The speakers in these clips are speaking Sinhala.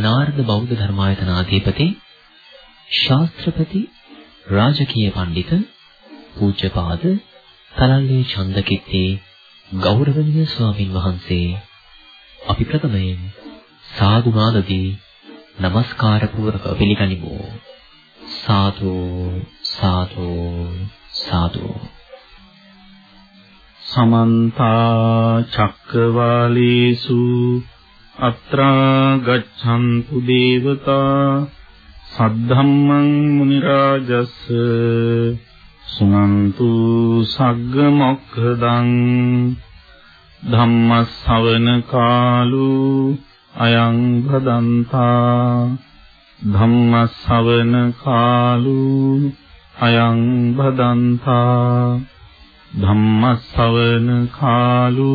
නාරද බෞද්ධ ධර්මායතනාධිපති ශාස්ත්‍රපති රාජකීය පඬිත පූජ්‍යපාද තලල්ලේ චන්දකිත්තේ ගෞරවනීය ස්වාමින් වහන්සේ. අපි ප්‍රථමයෙන් සාදු නාදදී নমස්කාර පූර්වක පිළිගනිමු. සාදු සාදු සාදු. සමන්ත චක්කවාලේසු අත්‍රා ගච්ඡන්තු දේවතා සද්ධම්මං මුනි රාජස් සුනන්තු සග්ග මොක්ඛදං ධම්ම ශ්‍රවණ කාලු අයං භදන්තා ධම්ම ශ්‍රවණ කාලු අයං භදන්තා ධම්ම ශ්‍රවණ කාලු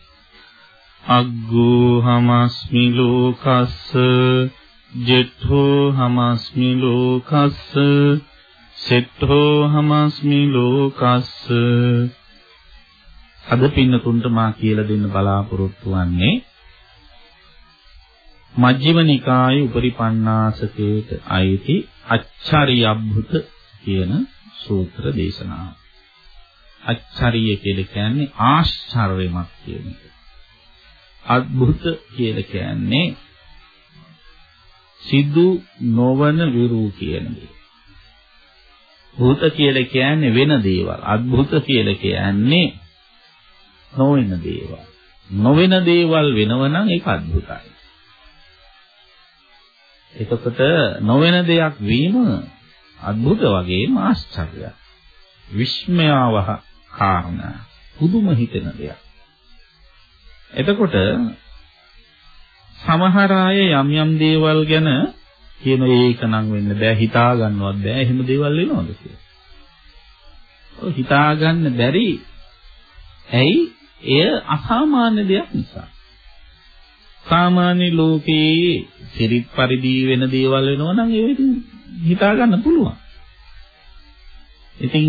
අග්ගෝ හමස්මි ලෝකස්ස ජෙට්ඨෝ හමස්මි ලෝකස්ස සෙට්ඨෝ හමස්මි ලෝකස්ස අද පින්නතුන්ට මා කියලා දෙන්න බලාපොරොත්තු වෙන්නේ මජ්ක්‍ධිම නිකායේ උපරිපන්නාසකේට අයිති අච්චරියබ්බුත කියන සූත්‍ර දේශනාව. අච්චරිය කියලා කියන්නේ ආශ්චර්යමත් කියන එක. අද්භුත කියලා කියන්නේ සිදු නොවන විරූ කියන දේ. භූත කියලා කියන්නේ වෙන දේවල්. අද්භුත කියලා කියන්නේ නොවන දේවල්. නොවන දේවල් වෙනව නම් ඒක අද්භුතයි. එතකොට නොවන දෙයක් වීම අද්භුත වගේම ආශ්චර්යයක්. විස්මයාවහ කාරණා. පුදුම හිතෙන දෙයක්. එතකොට සමහර අය යම් යම් දේවල් ගැන කියන ඒක නම් වෙන්න බෑ හිතා ගන්නවත් බෑ එහෙම දේවල් වෙනවද කියලා. ඔය හිතා ගන්න බැරි ඇයි එය අසාමාන්‍ය දෙයක් නිසා. සාමාන්‍ය ලෝකයේ සිරිත් පරිදි වෙන දේවල් වෙනවා නම් ඒක හිතා ගන්න පුළුවන්. ඉතින්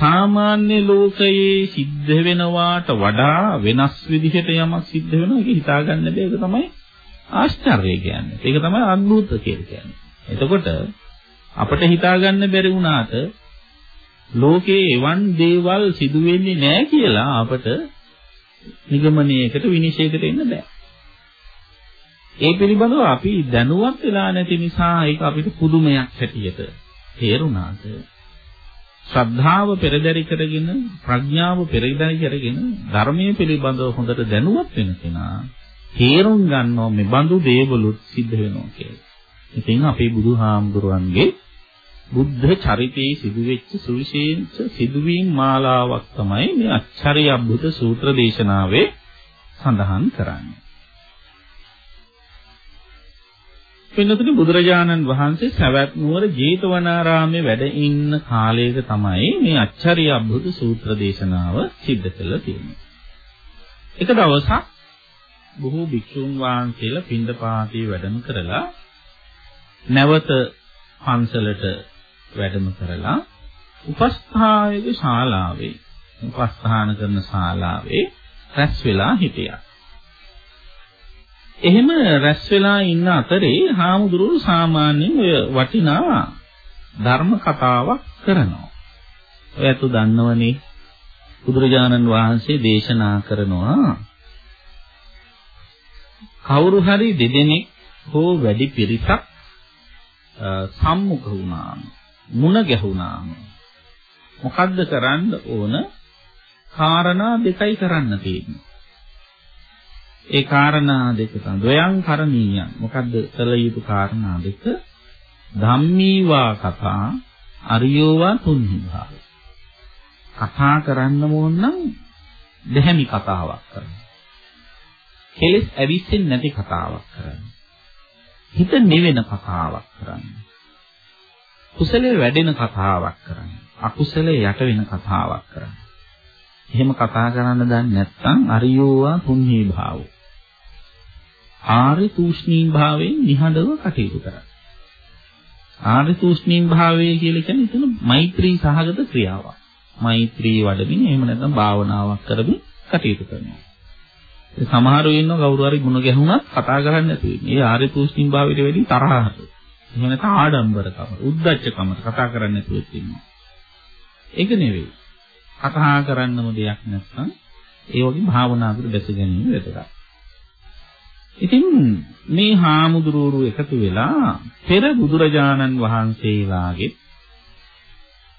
සාමාන්‍ය ලෝකයේ සිද්ධ වෙනවාට වඩා වෙනස් විදිහට යමක් සිද්ධ වෙනවා ඒක හිතාගන්න බෑ ඒක තමයි ආශ්චර්යය කියන්නේ. ඒක තමයි අద్భుත කියලා කියන්නේ. එතකොට අපිට හිතාගන්න බැරි වුණාට ලෝකේ එවන් දේවල් සිදු වෙන්නේ නැහැ කියලා අපට නිගමනයකට විනිශ්චයකට එන්න බෑ. ඒ පිළිබඳව අපි දැනුවත් වෙලා නැති නිසා ඒක අපිට පුදුමයක් හැටියට තේරුණාට ශ්‍රද්ධාව පෙරදරි කරගෙන ප්‍රඥාව පෙරදරි කරගෙන ධර්මයේ පිළිබඳව හොඳට දැනුවත් වෙන කෙනා තේරුම් ගන්නවා මේ බඳු දේවලුත් සිද්ධ වෙනවා කියලා. ඉතින් අපේ බුදුහාමුදුරන්ගේ බුද්ධ චරිතයේ සිදුවෙච්ච සුවිශේෂ සිදුවීම් මාලාවක් තමයි මේ අච්චරිය අද්භුත සූත්‍ර දේශනාවේ සඳහන් කරන්නේ. පින්නතුනි බුදුරජාණන් වහන්සේ සවැත් නුවර ජේතවනාරාමේ වැඩ ඉන්න කාලයක තමයි මේ අච්චරිය අද්භුත සූත්‍ර දේශනාව සිද්ධ කළා තියෙන්නේ. එක දවසක් බොහෝ භික්ෂුන් වහන්සේලා පින්දපාතේ වැඩම කරලා නැවත පන්සලට වැඩම කරලා උපස්ථායක ශාලාවේ උපස්ථාන කරන ශාලාවේ රැස් වෙලා හිටියා. එහෙම රැස් වෙලා ඉන්න අතරේ හාමුදුරුවෝ සාමාන්‍යයෙන් ඔය වටිනා ධර්ම කතාවක් කරනවා. ඔයත් දන්නවනේ බුදුරජාණන් වහන්සේ දේශනා කරනවා කවුරු හරි දෙදෙනෙක් හෝ වැඩි පිරිසක් සම්මුඛ වුණාම මුණ ගැහුණාම මොකද්ද කරන්න ඕන? කාරණා දෙකයි කරන්න තියෙන්නේ. ඒ කාරණා දෙක තමයි ද්වයං කරණීයං. මොකද්ද කළ යුතු කාරණා දෙක? ධම්මීවා කතා අරියෝවා තුන්හිවා. කතා කරන්න ඕන නම් දෙහැමි කතාවක් කරන්න. කෙලස් ඇවිස්සෙන්නේ නැති කතාවක් කරන්න. හිත නිවෙන කතාවක් කරන්නේ. කුසලයේ වැඩෙන කතාවක් කරන්නේ. අකුසලයේ යට වෙන කතාවක් කරන්නේ. එහෙම කතා කරන්න දන්නේ නැත්නම් අරියෝවා පුඤ්ඤී භාවෝ. ආර්ය තූෂ්ණීන් භාවයෙන් නිහඬව කටයුතු කරන්න. ආර්ය තූෂ්ණීන් භාවය කියලා කියන්නේ එතන මෛත්‍රී සහගත ක්‍රියාවක්. මෛත්‍රී වඩමින් එහෙම නැත්නම් භාවනාවක් කරමින් කටයුතු කරනවා. සමහරව ඉන්නවා කවුරු හරි ಗುಣ ගැහුණත් කතා කරන්නේ නැතුව ඉන්නේ. ඒ ආර්ය තූෂ්ණීන් භාවයට වැඩි තරහට. එහෙම නැත්නම් ආඩම්බරකම, උද්දච්චකම කතා කරන්නේ නැතුව ඉන්නවා. ඒක නෙවෙයි. කතා කරන්නම දෙයක් නැත්නම් ඒ වගේ භාවනාවකට දැස ගැනීම වැදගත්. ඉතින් මේ හාමුදුරුවෝ එකතු වෙලා පෙර බුදුරජාණන් වහන්සේලාගේ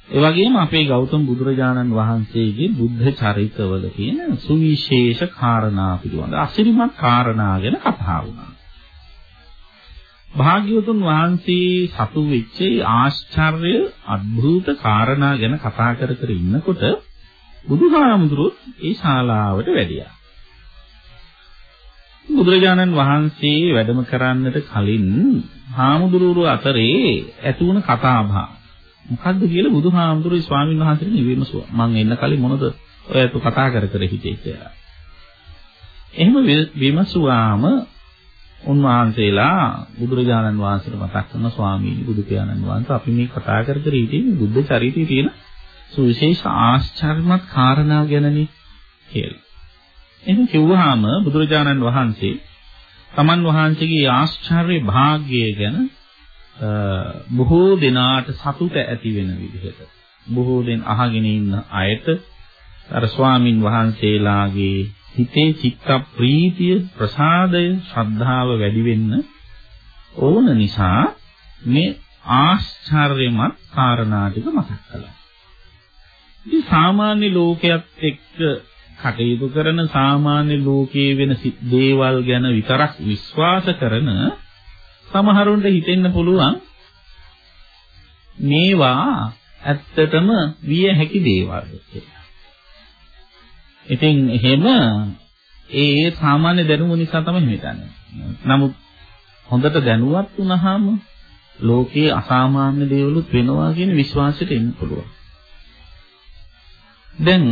ඒ වගේම අපේ ගෞතම බුදුරජාණන් වහන්සේගේ බුද්ධ චරිතවල තියෙන සුවිශේෂ කාරණා පිළිබඳ අසිරිමත් කාරණා ගැන කතා වුණා. භාග්‍යවතුන් වහන්සේ සතු වෙච්ච ආශ්චර්ය අద్భుත කාරණා ගැන කතා කර කර ඉන්නකොට බුදුහාමුදුරුවෝ ඒ ශාලාවට වැඩියා. බුදුරජාණන් වහන්සේ වැඩම කරන්නට කලින් හාමුදුරුවෝ අතරේ ඇති වුණ කතාබහ මොකද්ද කියලා බුදුහාමුදුරුවෝ ස්වාමීන් වහන්සේට නිවීමසුවා. මං එන්න කලින් මොනද ඔයත් කතා කර කර හිටියේ කියලා. එහෙම විමසුවාම උන්වහන්සේලා බුදුරජාණන් වහන්සේට මතක් කරන ස්වාමීනි බුදු පියාණන් වහන්සේ අපි මේ කතා කර කර හිටියේ බුද්ධ චරිතයේ තියෙන සුවිශේෂ ආශ්චර්යමත් කාරණා ගැනනේ කියලා. එහෙනම් කිව්වහම බුදුරජාණන් වහන්සේ තමන් වහන්සේගේ ආශ්චර්ය භාග්‍යය ගැන බොහෝ දෙනාට සතුට ඇති වෙන විදිහට බොහෝ දෙන අහගෙන ඉන්න අයට අර ස්වාමින් වහන්සේලාගේ හිතේ චිත්ත ප්‍රීතිය ප්‍රසාදය ශ්‍රද්ධාව වැඩි වෙන්න ඕන නිසා මේ ආශ්චර්යමත් කාරණා ටික මතක් කළා. ඉතින් සාමාන්‍ය ලෝකයක් එක්ක කටයුතු කරන සාමාන්‍ය ලෝකයේ වෙන දේවල් ගැන විතරක් විශ්වාස කරන සමහරුන්ට හිතෙන්න පුළුවන් මේවා ඇත්තටම විය හැකි දේවල් කියලා. ඉතින් එහෙම ඒ සාමාන්‍ය දැනුම නිසා තමයි හිතන්නේ. නමුත් හොඳට දැනුවත් වුණාම ලෝකයේ අසාමාන්‍ය දේවලුත් වෙනවා කියන විශ්වාසයට එන්න පුළුවන්. දැන්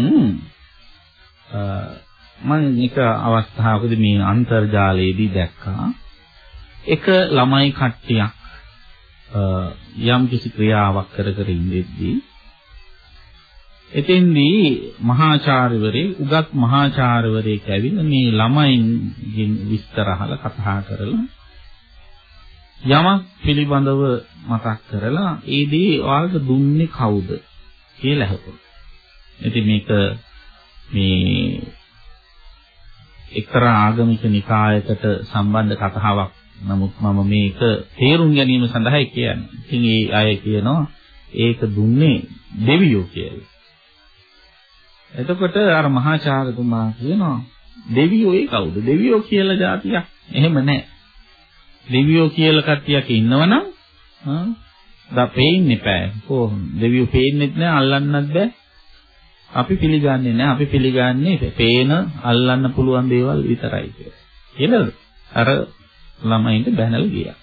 මම එක අවස්ථාවකදී මේ අන්තර්ජාලයේදී දැක්කා එක ළමයි කට්ටියක් යම් කිසි ක්‍රියාවක් කර කර ඉඳෙද්දී එතෙන්දී මහාචාර්යවරේ උගත් මහාචාර්යවරයෙක් ඇවිල්ලා මේ ළමයින්ගෙන් විස්තර අහලා කතා කරලා යමක් පිළිබඳව මතක් කරලා ඒ දේ ඔයාලට දුන්නේ කවුද කියලා අහුවා. ඉතින් මේක මේ එක්තරා ආගමික නිකායකට සම්බන්ධ කතාවක්. නමුත් මම මේක තේරුම් ගැනීම සඳහා කියන්නේ. ඉතින් ඒ අය කියනවා ඒක දුන්නේ දෙවියෝ කියලා. එතකොට අර මහාචාර්යතුමා කියනවා දෙවියෝ ඒ කවුද? දෙවියෝ කියලා જાතියක් එහෙම නැහැ. දෙවියෝ කියලා කට්ටියක් ඉන්නවනම් ආ දා පේන්නේ නැහැ. කොහොම දෙවියෝ පේන්නෙත් නැහැ අල්ලන්නත් බෑ. අපි පිළිගන්නේ නැහැ. අපි පිළිගන්නේ පේන අල්ලන්න පුළුවන් දේවල් විතරයි කියලා. කියලාද? අර ළමයින්ට බැනලා ගියා.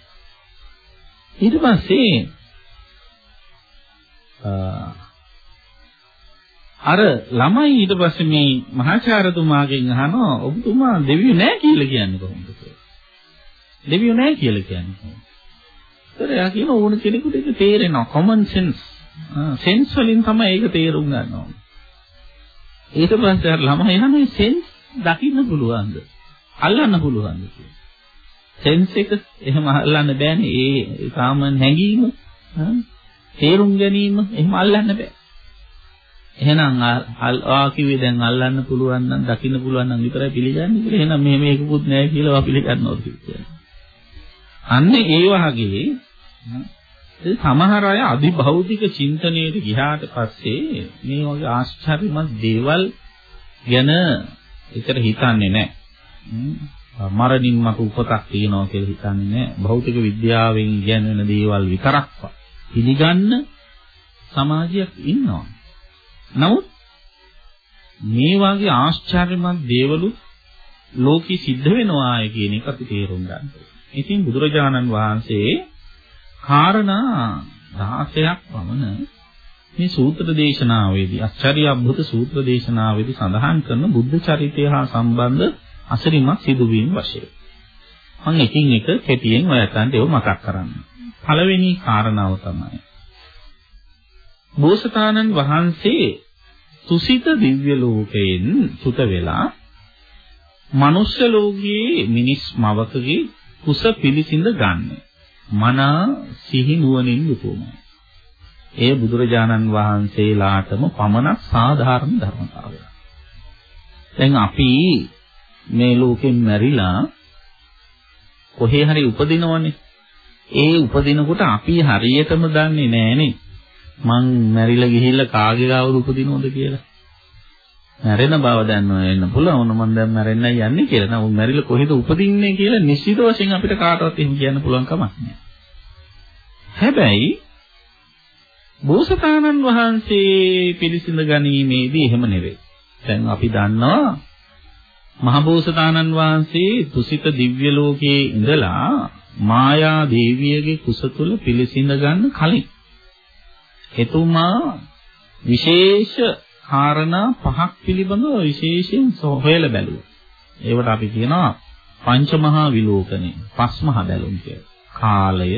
ඊට පස්සේ අර ළමයි ඊට පස්සේ මේ මහාචාර්යතුමාගෙන් අහනවා ඔබතුමා දෙවියෝ නැහැ කියලා කියන්නේ කොහොමද කියලා. දෙවියෝ නැහැ කියලා කියන්නේ කොහොමද? ඒතර එයා කියන ඕන කෙනෙකුට ඒක තේරෙනවා common sense. සෙන්ස් වලින් තමයි ඒක තේරුම් ගන්න ඕනේ. ඊට පස්සේ අර ළමයි යන්නේ සෙන්ස් දකින්න පුළුවන්ද? අල්ලන්න පුළුවන්ද කියලා. සෙන්ස් එක එහෙම අල්ලන්න බෑනේ. ඒ සාමාන්‍ය හැඟීම තේරුම් ගැනීම එහෙම අල්ලන්න බෑ. එහෙනම් ආ කිව්වේ දැන් අල්ලන්න පුළුවන් නම් දකින්න පුළුවන් නම් විතරයි පිළිගන්නේ කියලා. එහෙනම් මෙහෙම එකකුත් නැහැ කියලා පිළිගන්නවා කියන්නේ. අන්න ඒ වගේ සමහර අය අධිභෞතික චින්තනයට ගියාට පස්සේ මේ වගේ ආශ්චර්යමත් දේවල් ගැන ඒතර හිතන්නේ නැහැ. මරණින් මතු උපතක් තියනවා කියලා හිතන්නේ නැහැ. භෞතික විද්‍යාවෙන් ඉගෙනගෙන දේවල් විතරක් පිළිගන්න සමාජයක් ඉන්නවා. නමුත් මේ වගේ ආශ්චර්යමත් දේවලු ලෝකෙ සිද්ධ වෙනවා කියන එක අපි තේරුම් ගන්න ඕනේ. ඉතින් බුදුරජාණන් වහන්සේ කාරණා 16ක් පමණ මේ සූත්‍ර දේශනාවේදී අච්චරිය අද්භුත සූත්‍ර දේශනාවේදී සඳහන් කරන බුද්ධ චරිතය හා සම්බන්ධ අසිරිමත් සිදුවීම් වශයෙන්. මම එකින් එක කෙටියෙන් ඔයයන්ට ඒව මතක් කරන්න. පළවෙනි කාරණාව තමයි බෝසතාණන් වහන්සේ තුසිත දිව්‍ය ලෝකයෙන් සුත වෙලා මනුෂ්‍ය ලෝකයේ මිනිස් මවකගේ කුස පිළිසිඳ ගන්න. මනා සිහි නුවණින් යුතුවමයි. ඒ බුදුරජාණන් වහන්සේලාටම පමණක් සාධාරණ ධර්මතාවයක්. දැන් අපි මේ ලෝකෙන් මැරිලා කොහේ හරි උපදිනවනේ. ඒ උපදිනකොට අපි හරියටම දන්නේ නෑනේ. මං මැරිලා ගිහිල්ලා කාගේ ගාවද උපදිනවද කියලා. මැරෙන බව දන්නව වෙන්න පුළුවන් මම දැන් මැරෙන්නයි යන්නේ කියලා. නමුත් මැරිලා කොහෙද උපදින්නේ කියලා නිශ්චිත වශයෙන් අපිට කාටවත් එහෙම කියන්න පුළුවන් කමක් නෑ. හැබැයි බෝසතාණන් වහන්සේ පිළිසිඳ ගැනීමේදී එහෙම නෙවෙයි. දැන් අපි දන්නවා මහබෝසතාණන් වහන්සේ තුසිත දිව්‍ය ලෝකයේ ඉඳලා මායා දේවියගේ කුස තුල පිළිසිඳ ගන්න කලින් එතුමා විශේෂ කාරණා පහක් පිළිබඳව විශේෂයෙන් හොයලා බැලුවා. ඒවට අපි කියනවා පංචමහා විලෝකනේ, පස්මහා බැලුම් කියලා. කාලය,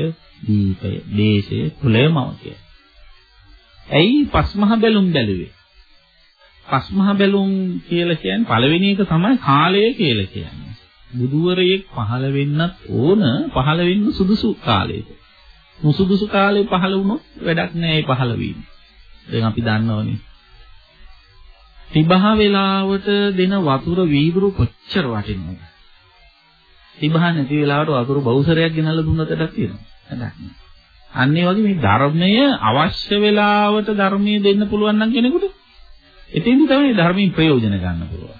දීපය, දේශය, කුලයමව කියලා. ඇයි පස්මහා බැලුම් බැලුවේ? පස්මහා බැලුම් කියලා කියන්නේ පළවෙනි එක තමයි කාලය කියලා කියන්නේ. බුදුවරයෙක් පහළ වෙන්නත් ඕන පහළ වෙන්න සුදුසු කාලයක. මුසුදුසු කාලේ පහළ වුණොත් වැඩක් නෑ ඒ පහළ වීම. දැන් අපි දන්නවනේ. තිබහ වෙලාවට දෙන වතුර වීදුරු කොච්චර වටිනවද? තිබහ නැති වෙලාවට වතුර බවුසරයක් ගෙනල්ලා දුන්නත් වැඩක් තියෙනවා. වැඩක් නෑ. අන්න ඒ වගේ මේ ධර්මය අවශ්‍ය වෙලාවට ධර්මයේ දෙන්න පුළුවන් නම් කෙනෙකුට එතෙන්දි තමයි ධර්මයෙන් ප්‍රයෝජන ගන්න පුළුවන්.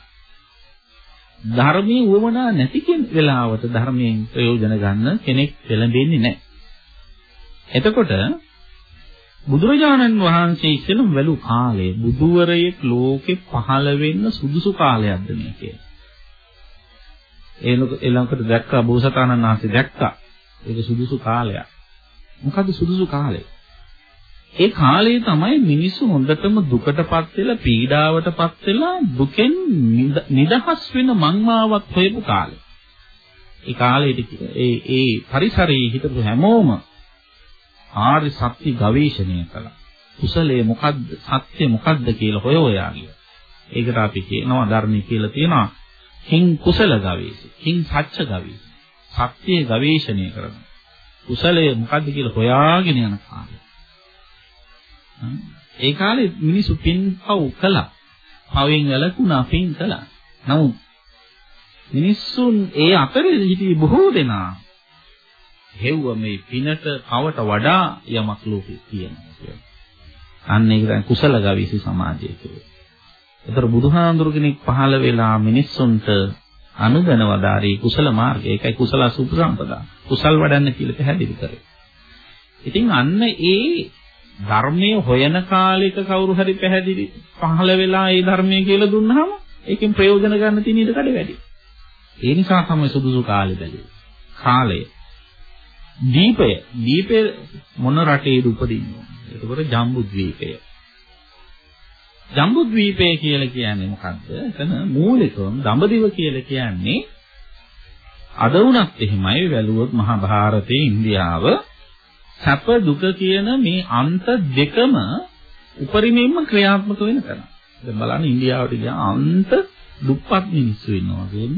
ධර්මයේ උවමනා නැති වෙලාවට ධර්මයෙන් ප්‍රයෝජන ගන්න කෙනෙක් පෙළඹෙන්නේ නැහැ. එතකොට බුදුරජාණන් වහන්සේ ඉස්සෙල්ලම වැළු කාලය බුදුවරයෙක් ලෝකෙ පහළ වෙන්න සුදුසු කාලයක්ද මේ කියලා. ඒ ළඟට දැක්කා බෝසතාණන් වහන්සේ දැක්කා. ඒක සුදුසු කාලයක්. මොකද සුදුසු කාලය? ඒ කාලේ තමයි මිනිස්සු හොඳටම දුකටපත් වෙලා පීඩාවටපත් වෙලා දුකෙන් නිදහස් වෙන මංමාවක් හොයපු කාලය. ඒ කාලේට ඒ ඒ පරිසරයේ හිටපු හැමෝම ආර්ය සත්‍ය ගවේෂණය කළා. කුසලයේ මොකද්ද? සත්‍ය මොකද්ද කියලා හොය හොයා ගියා. ඒකට අපි කියනවා ධර්මයේ කියලා තියෙනවා හිං කුසල ගවේෂය. හිං සත්‍ය ගවේෂය. සත්‍යයේ ගවේෂණය කරනවා. කුසලයේ මොකද්ද කියලා හොයාගෙන යන කාලය. ඒ කාලේ මිනිසු පින්පව් කළා. පවෙන් වැළකුණා පින් කළා. නමුත් මිනිස්සුන් ඒ අතරේ හිටි බොහෝ දෙනා හෙව්ව මේ පිනට කවට වඩා යමක් ලෝකේ තියෙනවා කියලා. අන්න ඒක තමයි කුසල ගවිසි සමාජය කියන්නේ. ඒතර බුදුහාඳුරු කෙනෙක් පහළ වෙලා මිනිස්සුන්ට අනුදැන වදාරී කුසල මාර්ගය. ඒකයි කුසල සුපසම්පදා. කුසල් වඩන්න කියලා පැහැදිලි කරේ. ඉතින් අන්න ඒ ධර්මයේ හොයන කාලයක කවුරු හරි පැහැදිලි පහළ වෙලා ඒ ධර්මයේ කියලා දුන්නාම ඒකෙන් ප්‍රයෝජන ගන්න තියෙන ඉඩ කඩ වැඩි. ඒ නිසා තමයි සුදුසු කාලය බැලුවේ. කාලය දීපය දීපය මොන රටේද උපදින්නේ? එතකොට ජම්බුද්වීපය. ජම්බුද්වීපය කියලා කියන්නේ මොකද්ද? එතන මූලිකවම දඹදිව කියලා කියන්නේ අද වුණත් එහෙමයි වැළුවොත් මහා භාරතයේ ඉන්දියාව සැප දුක කියන මේ අන්ත දෙකම උපරිමයෙන්ම ක්‍රියාත්මක වෙන තැන. දැන් බලන්න ඉන්දියාවට ගියා අන්ත දුප්පත් මිනිස්සු ඉන්නවා වගේම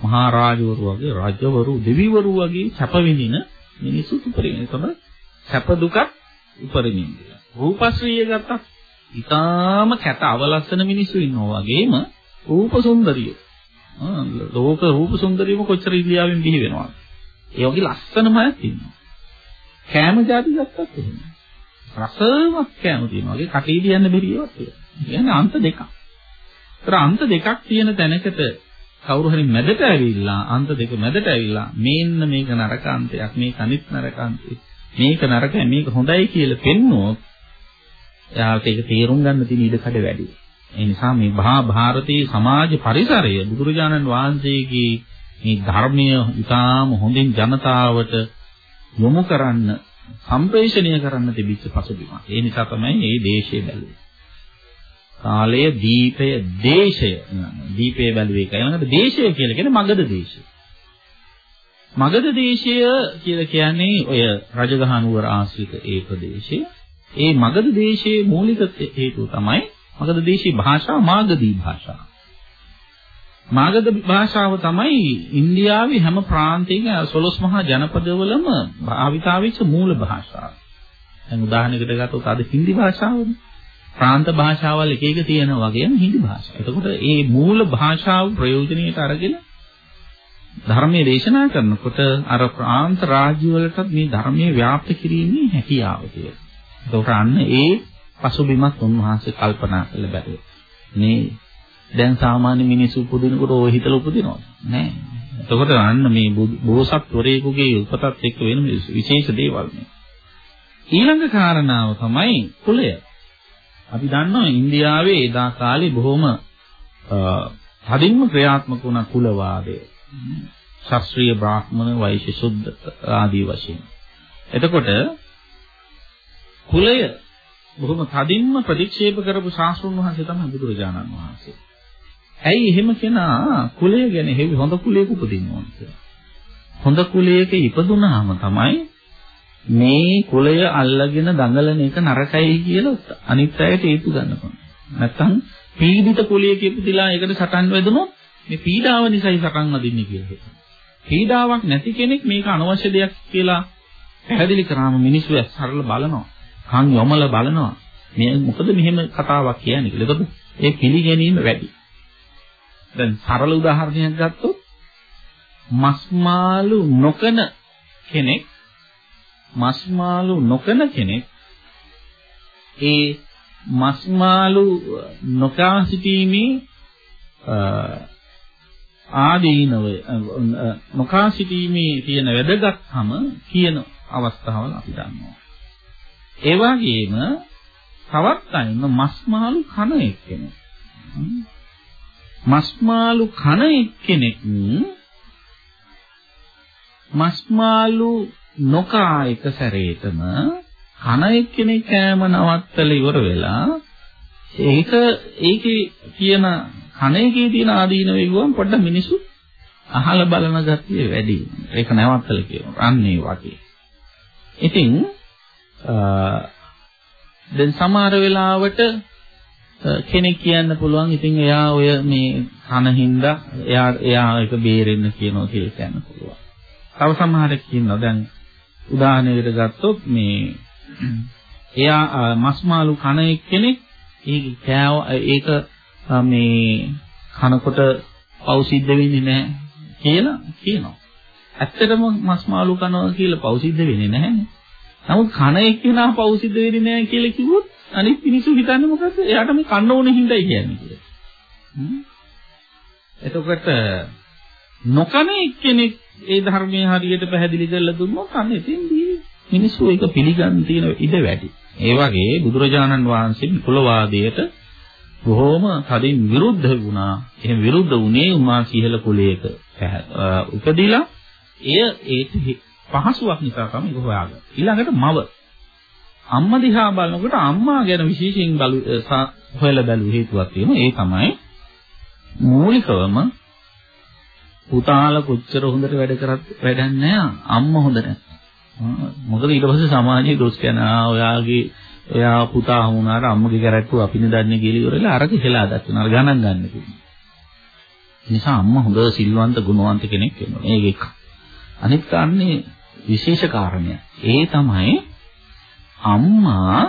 මහා රාජවරු වගේ රජවරු දෙවිවරු වගේ සැප විඳින මිනිස්සු උපරිම තමයි සැප දුකත් උපරිමින් රූපශ්‍රීය ගත්තත් ඊටාම කැත අවලස්සන මිනිස්සු ඉන්නවා වගේම රූප සුන්දරිය. ලෝක රූප සුන්දරියම කොච්චර ඉන්දියාවෙන් බිහි වෙනවද? ඒ වගේ ලස්සනම අයත් ඉන්නවා. කෑම જાති ගත්තත් එහෙම. රසවත් කෑම තියෙනවා වගේ කටේ දියන්න බැරි ඒවාත් තියෙනවා. කියන්නේ අන්ත දෙකක්. ඒතර අන්ත දෙකක් තියෙන තැනකට කවුරු හරි මැදට ඇවිල්ලා අන්ත දෙක මැදට ඇවිල්ලා මේන්න මේක නරකාන්තයක් මේක අනිත් නරකාන්තයක් මේක නරකයි මේක හොඳයි කියලා පෙන්වුවොත් එයාට ඒක තේරුම් ගන්න තියෙන ඉඩ කඩ වැඩි. ඒ නිසා මේ මහා ಭಾರತೀಯ සමාජ පරිසරය බුදුරජාණන් වහන්සේගේ මේ ධර්මය ඉතාම හොඳින් ජනතාවට යොමු කරන්න සම්ප්‍රේෂණය කරන්න තිබිච්ච පසුබිමක්. ඒ නිසා තමයි මේ දේශය බැලුවේ. කාලය දීපය දේශය දීපය බැලුවේ එකයි. ළඟට දේශය කියලා කියන්නේ මගධ දේශය. මගධ දේශය කියලා කියන්නේ ඔය රජගහ නුවර ආශ්‍රිත ඒ ප්‍රදේශය. ඒ මගධ දේශයේ මූලික හේතුව තමයි මගධ දේශී භාෂාව මාගධී භාෂාව. මාගධ භාෂාව තමයි ඉන්දියාවේ හැම ප්‍රාන්තයක 12 මහා ජනපදවලම භාවිතා වෙච්ච මූල භාෂාව. දැන් උදාහරණයකට ගත්තොත් අද හින්දි භාෂාවනේ. ප්‍රාන්ත භාෂාවල් එක එක තියෙනවා වගේම හින්දි භාෂාව. එතකොට මේ මූල භාෂාව ප්‍රයෝජනෙට අරගෙන ධර්මයේ දේශනා කරනකොට අර ප්‍රාන්ත රාජ්‍යවලටත් මේ ධර්මයේ ව්‍යාප්ත කිරීමේ හැකියාව තියෙනවා. එතකොට අන්න ඒ පසුබිමත් උන්වහන්සේ කල්පනා කළ බැලුවා. මේ දැන් සාමාන්‍ය මිනිස්සු උපදිනකොට ඔය හිතලා උපදිනවද? නෑ. එතකොට අන්න මේ බෝසත්වරයෙකුගේ උපතත් එක්ක වෙන විශේෂ දේවල් මේ. ඊළඟ කාරණාව තමයි කුලය. අපි දන්නවා ඉන්දියාවේ එදා කාලේ බොහොම තදින්ම ක්‍රියාත්මක වුණ කුලවාදය. ශාස්ත්‍රීය බ්‍රාහ්මණ වෛශ්‍ය සුද්ධ ආදී වශයෙන්. එතකොට කුලය බොහොම තදින්ම ප්‍රතික්ෂේප කරපු ශාස්ත්‍රුන් වහන්සේ තමයි බුදුරජාණන් වහන්සේ. ඇයි එහෙම කෙනා කුලය ගැන හෙවි හොඳ කුලයක උපදින්න ඕනද? හොඳ කුලයක ඉපදුනහම තමයි මේ කුලය අල්ලගෙන දඟලන එක නරකයි කියලා අනිත් අයට හේතු ගන්නවා. නැත්තම් පීඩිත කුලයක ඉපදිලා ඒකට සටන් වැදුනොත් මේ පීඩාව නිසායි සටන් වදින්නේ කියලා හිතනවා. පීඩාවක් නැති කෙනෙක් මේක අනවශ්‍ය දෙයක් කියලා පැහැදිලි කරාම මිනිස්සු සරල බලනවා. කන් යොමල බලනවා. මේ මොකද මෙහෙම කතාවක් කියන්නේ කියලා. ඒකද ඒ පිළිගැනීම වැඩි. දැන් සරල උදාහරණයක් ගත්තොත් මස් මාළු නොකන කෙනෙක් මස් මාළු නොකන කෙනෙක් ඒ මස් මාළු නොකා සිටීමේ ආදීනවය නොකා සිටීමේ තියෙන වැදගත්කම කියන අවස්ථාවල අපි දන්නවා. ඒ වගේම තවත් අයින මස් මාළු කන එක්කෙනෙක්. මස් මාළු කන එක්කෙනෙක් මස් මාළු නොකා එක සැරේටම කන එක්කෙනෙක් කෑම නවත්තලා ඉවර වෙලා ඒක ඒකේ තියෙන කන එකේ තියෙන ආදීන වේගුවන් පොඩ්ඩක් මිනිස්සු අහලා බලන ගතිය වැඩි. ඒක නැවත්තලා කියනවා. අන්න ඒ වගේ. ඉතින් දැන් සමහර වෙලාවට කෙනෙක් කියන්න පුළුවන් ඉතින් එයා ඔය මේ කන හින්දා එයා එයා ඒක බේරෙන්න කියනවා කියලා කියන්න පුළුවන්. තව සමහරෙක් ඉන්නවා දැන් උදාහරණයකට ගත්තොත් මේ එයා මස් මාළු කන එක්කෙනෙක් ඒක කෑව ඒක මේ කනකොට පව් සිද්ධ වෙන්නේ නැහැ කියලා කියනවා. ඇත්තටම මස් මාළු කනවා කියලා පව් සිද්ධ වෙන්නේ නැහැ. නමුත් කන එක්කෙනා පව් සිද්ධ වෙන්නේ නැහැ කියලා කිව්වොත් අනිත් මිනිස්සු හිතන්නේ මොකද? එයාට මේ කන්න ඕනේ හින්දායි කියන්නේ කියලා. එතකොට නොකන එක්කෙනෙක් ඒ ධර්මයේ හරියට පැහැදිලි කරලා දුන්නොත් අන්න එතෙන්දී මිනිස්සු ඒක පිළිගන්න තියෙන ඉඩ වැඩි. ඒ වගේ බුදුරජාණන් වහන්සේ කුලවාදයට බොහෝම තදින් විරුද්ධ වුණා. එහෙම විරුද්ධ වුණේ උන්වහන්සේ ඉහළ කුලයක උපදිලා එය ඒ පහසුවක් නිසා තමයි ඒක හොයාගන්නේ. ඊළඟට මව. අම්මා දිහා බලනකොට අම්මා ගැන විශේෂයෙන් බලු හොයලා බැලුව හේතුවක් තියෙනවා. ඒ තමයි මූලිකවම පුතාලා කොච්චර හොඳට වැඩ කරත් වැඩක් නැහැ අම්මා හොඳ නැහැ. මොකද ඊට පස්සේ සමාජයේ දොස් කියන ඔයාගේ එයා පුතා වුණාට අම්මගේ කැරක්ටර් අපිනේ දන්නේ කියලා ඉවරලා අරක හෙලා දක්වන අර ගණන් ගන්න කිව්වා. නිසා අම්මා හොඳ සිල්වන්ත ගුණවන්ත කෙනෙක් වෙනවා. මේක එක. අනිත් කාරණේ විශේෂ කාරණය. ඒ තමයි අම්මා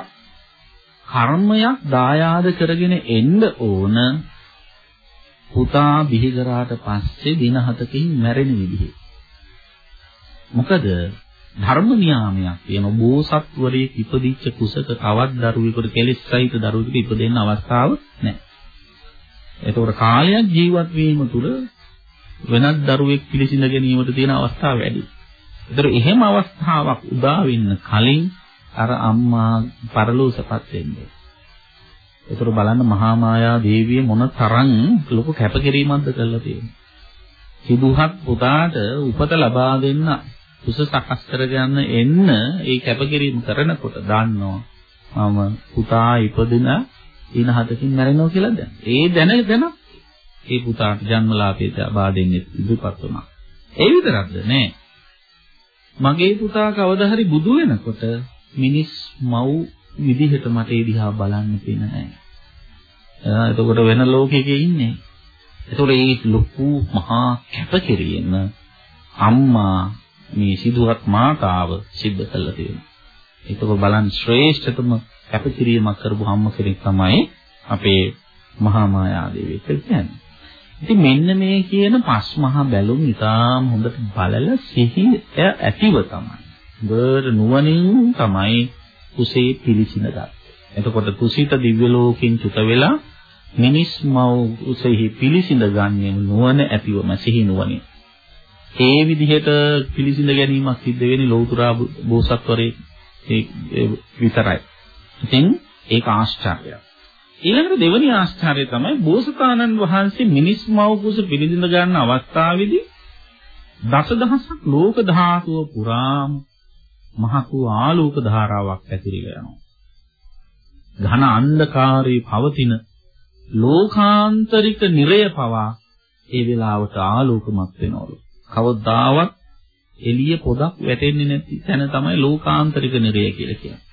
කර්මයක් දායාද කරගෙන එන්න ඕන පුතා බිහි කරාට පස්සේ දින හතකින් මැරෙන විදිහ. මොකද ධර්ම නියාමයක් තියෙන බෝසත්වරයෙක් ඉපදිච්ච කුසක තවත් දරුවෙකුට කෙලෙස් සහිත දරුවෙකුට ඉපදෙන්න අවස්ථාව නැහැ. ඒතකොට කාලයක් ජීවත් වීම තුළ වෙනත් දරුවෙක් පිළිසිඳ ගැනීමට තියෙන අවස්ථා වැඩි. ඒතර එහෙම අවස්ථාවක් උදා වෙන්න කලින් අර අම්මා පරලෝසපත් වෙන්නේ. ඒතර බලන්න මහා මායා දේවිය මොන තරම් ලොකු කැපකිරීමක්ද කළා තියෙන්නේ. සිදුහත් පුතාට උපත ලබා දෙන්න කුස සකස් කරගන්න එන්න ඒ කැපකිරීම කරනකොට දන්නවා මම පුතා ඉපදින දින හතකින් මැරෙනවා කියලා දැන්. ඒ දැන දැන ඒ පුතාට ජන්මලාභය ලබා දෙන්නේ ඉදිරිපත් වුණා. ඒ විතරක්ද නෑ. මගේ පුතා කවදා හරි බුදු වෙනකොට මිනිස් මව් විදිහට මට ඒ දිහා බලන්න පින නැහැ. එතකොට වෙන ලෝකයක ඉන්නේ. එතකොට මේ ලොකු මහා කැපකිරීම අම්මා මේ සිදුවත් මාතාව සිද්ධ කළා තියෙනවා. ඒක බලන් ශ්‍රේෂ්ඨතම කැපකිරීමක් කරපු අම්ම කෙනෙක් තමයි අපේ මහා මායා දේවිය කියන්නේ. ඉතින් මෙන්න මේ කියන පස් මහා බැලුම් ඉතාම හොඳට බලලා සිහිය ඇතිව තමයි. බර නුවණින් තමයි කුසේ පිළිසින ගත්තේ. එතකොට කුසිත දිව්‍ය ලෝකෙන් චුත වෙලා මිනිස් මව කුසෙහි පිළිසිඳ ගන්නේ නුවණ ඇතිවම සිහි නුවණින්. ඒ විදිහට පිළිසිඳ ගැනීමක් සිද්ධ වෙන්නේ ලෞතුරා බෝසත්වරේ විතරයි. ඉතින් ඒක ආශ්චර්යයක්. ඊළඟට දෙවැනි ආශ්චර්යය තමයි බෝසතාණන් වහන්සේ මිනිස් මව කුස පිළිඳින ගන්න අවස්ථාවේදී දසදහසක් ලෝක ධාතුව පුරාම මහකු ආලෝක ධාරාවක් පැතිරිලා යනවා. ඝන අන්ධකාරයේ පවතින ලෝකාන්තරික නිරය පවා ඒ වෙලාවට ආලෝකමත් වෙනවලු. කවදාවත් එළිය පොදක් වැටෙන්නේ නැති තැන තමයි ලෝකාන්තරික නිරය කියලා කියන්නේ.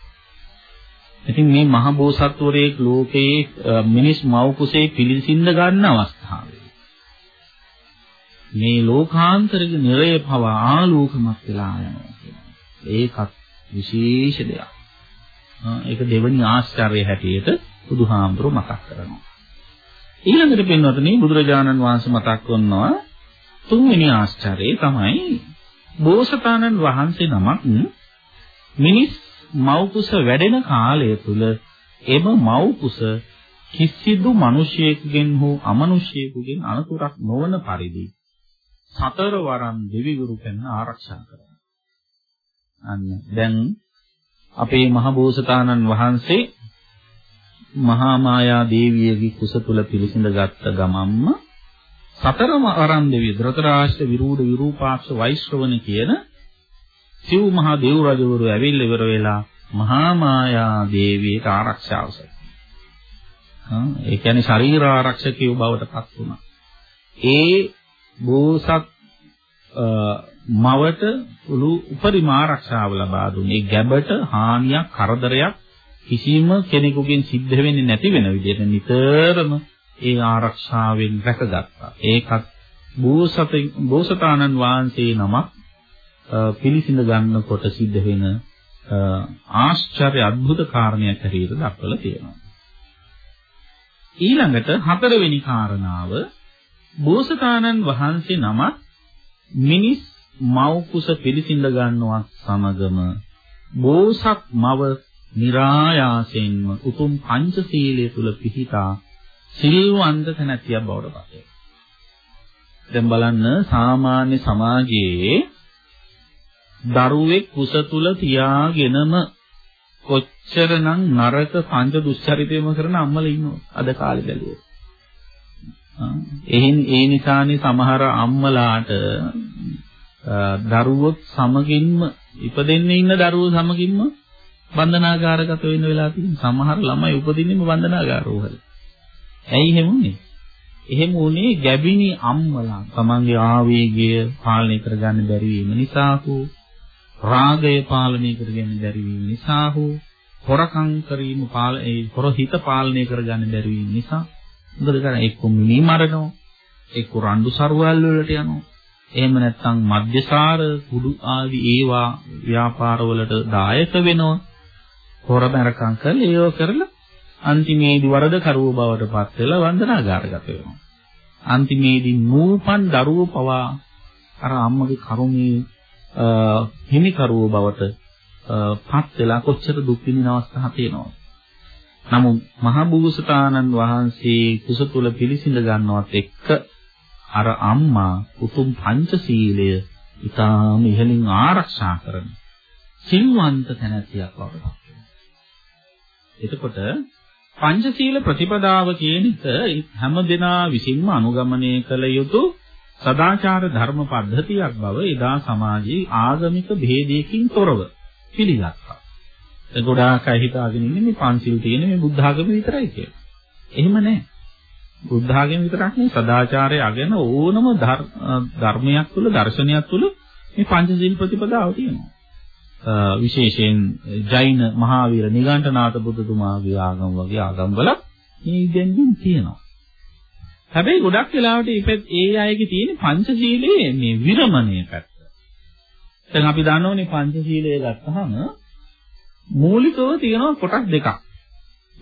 ඉතින් මේ මහ බෝසත්වරයෙක් ලෝකයේ මිනිස් මව් කුසේ පිළිසින්න ගන්න අවස්ථාවේ මේ ලෝකාන්තරික නිරය පවා ආලෝකමත් වෙලා යනවා කියනවා. ඒකත් විශේෂ දෙයක්. ඒක දෙවනි ආශ්චර්ය හැටියට බුදුහාමුදුරුවෝ මතක් කරනවා. ඊළඟට පින්වතුනි බුදුරජාණන් වහන්සේ මතක් කරනවා තුන්වෙනි ආශ්චර්යය තමයි බෝසතාණන් වහන්සේ නමක් මිනිස් මව්කුස වැඩෙන කාලය තුල එම මව්කුස කිසිදු මිනිසියෙකුගෙන් හෝ අමනුෂ්‍යයෙකුගෙන් අනතුරක් නොවන පරිදි සතර වරන් දෙවිවරු කෙන ආරක්ෂා කරනවා. අන්න දැන් අපේ මහ බෝසතාණන් වහන්සේ මහා මායා දේවියගේ කුස තුල පිළිසිඳ ගත්ත ගමම්ම සතරම වරන් දෙවිය ධෘතරාෂ්ට්‍ර විරූඪ විරූපාක්ෂ වෛශ්‍රවණ කියන සිව් මහා දේව රජවරු ඇවිල්ලා ඉවර වෙලා මහා මායා දේවියට ආරක්ෂාව සැලසුවා. ඒ කියන්නේ ශරීර ආරක්ෂකයෝ බවට පත් වුණා. ඒ බෝසත් මවට උළු උපරිම ආරක්ෂාව ලබා දුන්නේ. ගැබට හානියක් කරදරයක් කිසිම කෙනෙකුගෙන් සිද්ධ වෙන්නේ නැති වෙන විදිහට නිතරම ඒ ආරක්ෂාවෙන් රැකගත්තා. ඒකත් බෝසත බෝසතාණන් වහන්සේ නමක් පිළිසිඳ ගන්නකොට සිද්ධ වෙන ආශ්චර්ය අద్భుත කාරණයක් හැටියට දක්වලා තියෙනවා. ඊළඟට හතරවෙනි කාරණාව බෝසතාණන් වහන්සේ නමක් මිනිස් මව් කුස පිළිසිඳ ගන්නවත් සමගම බෝසත් මව નિરાයාසයෙන්ම උතුම් පංචශීලයේ තුල පිහිටා සිල්වන්ත තැනැතියක් බවට පත් වෙනවා. දැන් බලන්න සාමාන්‍ය සමාජයේ දරුවෙක් කුස තුල තියාගෙනම කොච්චරනම් නරක පංච දුස්චරිතයම කරන අම්මලා ඉන්නවද අද කාලේ බැලුවොත්. එහෙන් ඒ නිසානේ සමහර අම්මලාට දරුවොත් සමගින්ම ඉපදෙන්න ඉන්න දරුවෝ සමගින්ම බන්ධනාගාරගත වෙන්න වෙලා තියෙන සමහර ළමයි උපදින්නෙම බන්ධනාගාරවල. ඇයි එහෙම උනේ? එහෙම උනේ ගැබිනි අම්මලා තමන්ගේ ආවේගය පාලනය කරගන්න බැරි වීම නිසා හෝ රාගය පාලනය කරගන්න බැරි වීම නිසා හෝ හොරකම් කිරීම පාලනය හොර හිත පාලනය කරගන්න බැරි වීම නිසා මොකද කරන්නේ එක්ක මිනි මරනවා එක්ක රණ්ඩු සරුවල් වලට යනවා එහෙම නැත්නම් මධ්‍යසාර කුඩු ආදී ඒවා ව්‍යාපාරවලට දායක වෙනවා හොරබරකම් කරලා ඒව කරලා අන්තිමේදී වරද කරුව බවට පත් වෙලා වන්දනාගාරගත වෙනවා. අන්තිමේදී නූපන් දරුවෝ පවා අර අම්මගේ කරුණේ හිමිකරුව බවට පත් වෙලා කොච්චර දුක් විඳින අවස්ථා තියෙනවද? නමුත් මහා බුදුසතාණන් වහන්සේ කුස තුල පිළිසිඳ ගන්නවත් එක්ක අර අම්මා උතුම් පංචශීලය ඊටාම ඉහළින් ආරක්ෂා කරන සිල්වන්ත තැනැත්තියක් වඩපත් එතකොට පංචශීල ප්‍රතිපදාව කියන එක හැම දෙනා විසින්ම අනුගමනය කළ යුතු සදාචාර ධර්ම පද්ධතියක් බව එදා සමාජයේ ආගමික ભેදයකින් තොරව පිළිගත්තා. ඒ ගොඩාක් අය හිතාගෙන ඉන්නේ මේ පන්සිල් තියෙන මේ බුද්ධ ආගම විතරයි කියලා. එහෙම නැහැ. බුද්ධ ආගම විතරක් නෙවෙයි සදාචාරය අගෙන ඕනම ධර්මයක් තුළ දර්ශනයක් තුළ මේ පංචශීල ප්‍රතිපදාව තියෙනවා. විශේෂයෙන් ජෛන මහාවීර නිගණ්ඨනාථ බුදුතුමාගේ ආගම වගේ ආගම්වල මේ ඉගෙනීම් තියෙනවා. හැබැයි ගොඩක් වෙලාවට ඒ අයගේ තියෙන පංචශීලයේ මේ විරමණය පැත්ත. දැන් අපි දන්නෝනේ පංචශීලය ගත්තහම මූලිකව තියෙනවා කොටස් දෙකක්.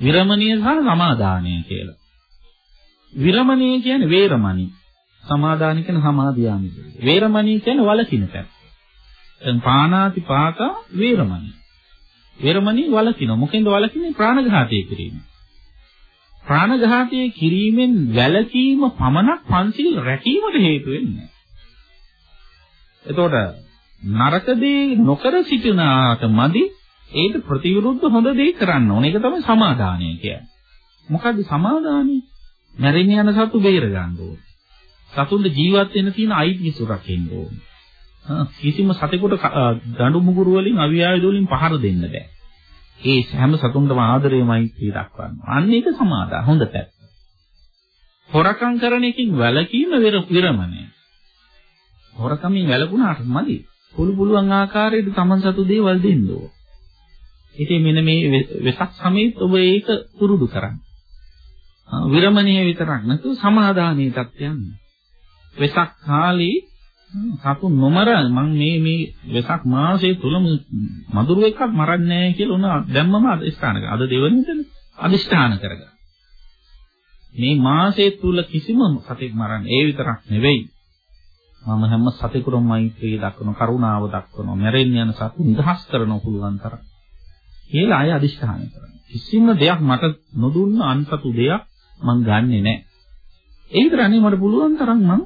විරමණීය සහ සමාදානය කියලා. විරමණීය කියන්නේ වේරමණී. සමාදාන කියන්නේ සමාදියාමි. වේරමණී කියන්නේ වලකින පැත්ත. දැන් පානාති පාක වේරමණී. වේරමණී වලකින. මොකෙන්ද වලකින්නේ? ප්‍රාණඝාතය කිරීම. ප්‍රාණඝාතය කිරීමෙන් වැළකීම පමණක් පන්සිල් රැකීමට හේතු වෙන්නේ. එතකොට නරක දේ නොකර සිටිනාට මදි ඒට ප්‍රතිවිරුද්ධ හොඳ දේ කරන්න ඕන. ඒක තමයි සමාදානය කියන්නේ. මොකද්ද සමාදානය? මැරෙන්න යන සතු බේර ගන්න ඕන. සතුන්ට ජීවත් වෙන්න තියෙන අයිතිය සුරකින්න ඕන. කිසිම සතෙකුට දඬු මුගුරු වලින් අවියායද වලින් පහර දෙන්න බෑ. ඒ හැම සතුන්ටම ආදරයමයි දක්වන්න. අන්න ඒක සමාදා හොඳ පැත්ත. හොරකම් කරන එකකින් වැළකීම විරමණය. හොරකමින් වැළකුණාට මදි. පුළු පුළුවන් ආකාරයට තමන් සතු දේවල් දෙන්න ඕන. ඉතින් මෙන්න මේ වෙසක් සමයේත් ඔබ ඒක පුරුදු කරන්න. විරමණීය විතරක් නැතුව සමාදානයටත් යන්න. වෙසක් කාලේ සතු නොමර මම මේ මේ වෙසක් මාසයේ තුලම මදුරු එකක් මරන්නේ නැහැ කියලා උන දැම්මම අදිස්ථාන කරා. අද දෙවෙනිදනේ අදිස්ථාන කරගන්න. මේ මාසයේ තුල කිසිම සතෙක් මරන්නේ ඒ විතරක් නෙවෙයි. මම හැම සතෙකුටම මෛත්‍රිය දක්වන කරුණාව දක්වන මැරෙන්න යන සතු නිදහස් කරන පුළුවන් තරම්. කියලා ආය අදිස්ථාන කරනවා. කිසිම දෙයක් මට නොදුන්න අන්සතු දෙයක් මං ගන්නෙ නැහැ. ඒ විතරනේ මට පුළුවන් තරම් මං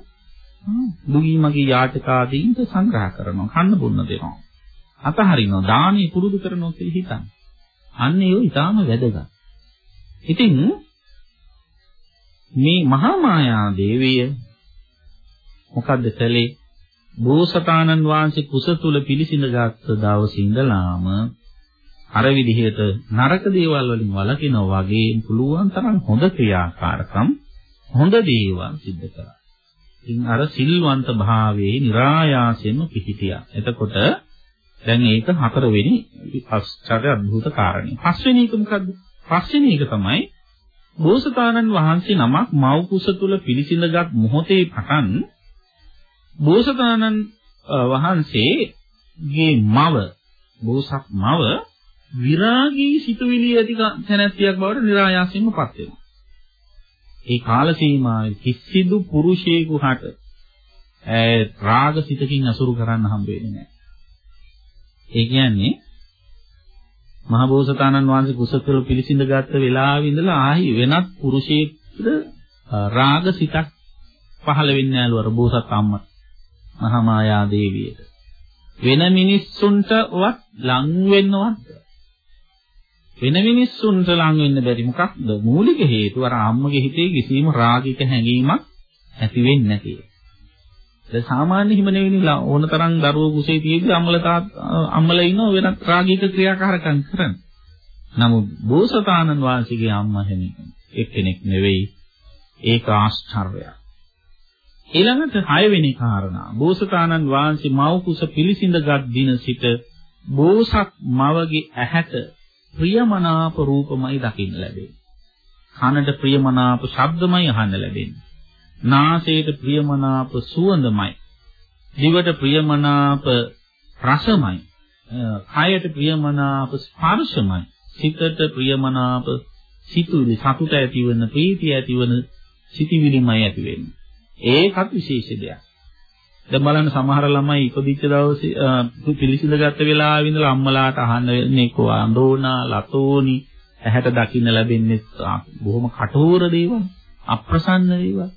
දුගී මගේ යාචකාදීන්ට සංග්‍රහ කරනවා කන්න බොන්න දෙනවා. අතහරිනවා දානි පුරුදු කරනවා කියලා හිතන්න. අන්න ඒක ඊටාම වැදගත්. ඉතින් මේ මහා මායා දේවිය මොකද්ද කළේ? බෝසතාණන් වහන්සේ කුස තුල පිළිසිඳගත් දවසේ ඉඳලාම අර විදිහට නරක දේවල් වලින් වළකිනවා වගේ පුළුවන් තරම් හොඳ ක්‍රියාකාරකම් හොඳ දේවල් සිද්ධ කරා. ඉතින් අර සිල්වන්ත භාවයේ નિરાයාසයෙන්ම පිහිටියා. එතකොට දැන් ඒක හතරවෙනි ආශ්චර්ය අద్భుත කාරණේ. පස්වෙනි එක මොකද්ද? පස්වෙනි එක තමයි බෝසතාණන් වහන්සේ නමක් මව් කුස තුල පිළිසිඳගත් මොහොතේ පටන් බෝසතාණන් වහන්සේගේ මව බෝසත් මව විරාගී සිතුවිලි ඇති තැනැත්තියක් බවට નિરાයාසයෙන්ම පත් වෙනවා. ඒ කාල සීමාවේ කිසිදු පුරුෂයෙකු හට රාග සිතකින් අසුරු කරන්න හම්බ වෙන්නේ නැහැ. ඒ කියන්නේ මහබෝසතාණන් වහන්සේ කුසකල පිළිසිඳ ගත්ත වෙලාවෙ ඉඳලා ආහි වෙනත් පුරුෂයෙකුට රාග සිතක් පහළ වෙන්නේ නැලු අර බෝසත් අම්මා මහා මායා දේවියට. වෙන මිනිස්සුන්ටවත් ලං වෙන්නවත් වෙන මිනිස්සුන්ට ලං වෙන්න බැරි මොකක්ද මූලික හේතුව අර අම්මගේ හිතේ කිසිම රාගික හැඟීමක් ඇති වෙන්නේ නැති එක. ඒ සාමාන්‍ය හිම නෙවෙයි ඕන තරම් දරුවෝ කුසේ තියෙද්දි අම්මල තාත් අම්මල ඉන්නව වෙනත් රාගික ක්‍රියාකාරකම් කරන. නමුත් බෝසතාණන් වහන්සේගේ අම්මා හැම එක්කෙනෙක් නෙවෙයි ඒක ආශ්චර්යයක්. ඊළඟට හයවෙනි කාරණා බෝසතාණන් වහන්සේ මව් කුස පිළිසිඳගත් දින සිට බෝසත් මවගේ ඇහැට ප්‍රියමනාප රූපමයි දකින්න ලැබෙන්නේ. කනට ප්‍රියමනාප ශබ්දමයි අහන්න ලැබෙන්නේ. නාසයට ප්‍රියමනාප සුවඳමයි. දිවට ප්‍රියමනාප රසමයි. කයට ප්‍රියමනාප ස්පර්ශමයි. සිතට ප්‍රියමනාප සිතුවිලි සතුට ඇතිවන ප්‍රීතිය ඇතිවන සිතිවිලිමයි ඇති වෙන්නේ. ඒකත් විශේෂ දෙයක්. දැන් බලන්න සමහර ළමයි ඉපදිච්ච දවසේ පිළිසිඳ ගත්ත වෙලාවෙ ඉඳලා අම්මලාට අහන්න වෙන්නේ කො අඳෝනා ලතෝනි ඇහැට දකින්න ලැබෙන්නේ බොහොම කටෝර දේවල් අප්‍රසන්න දේවල්.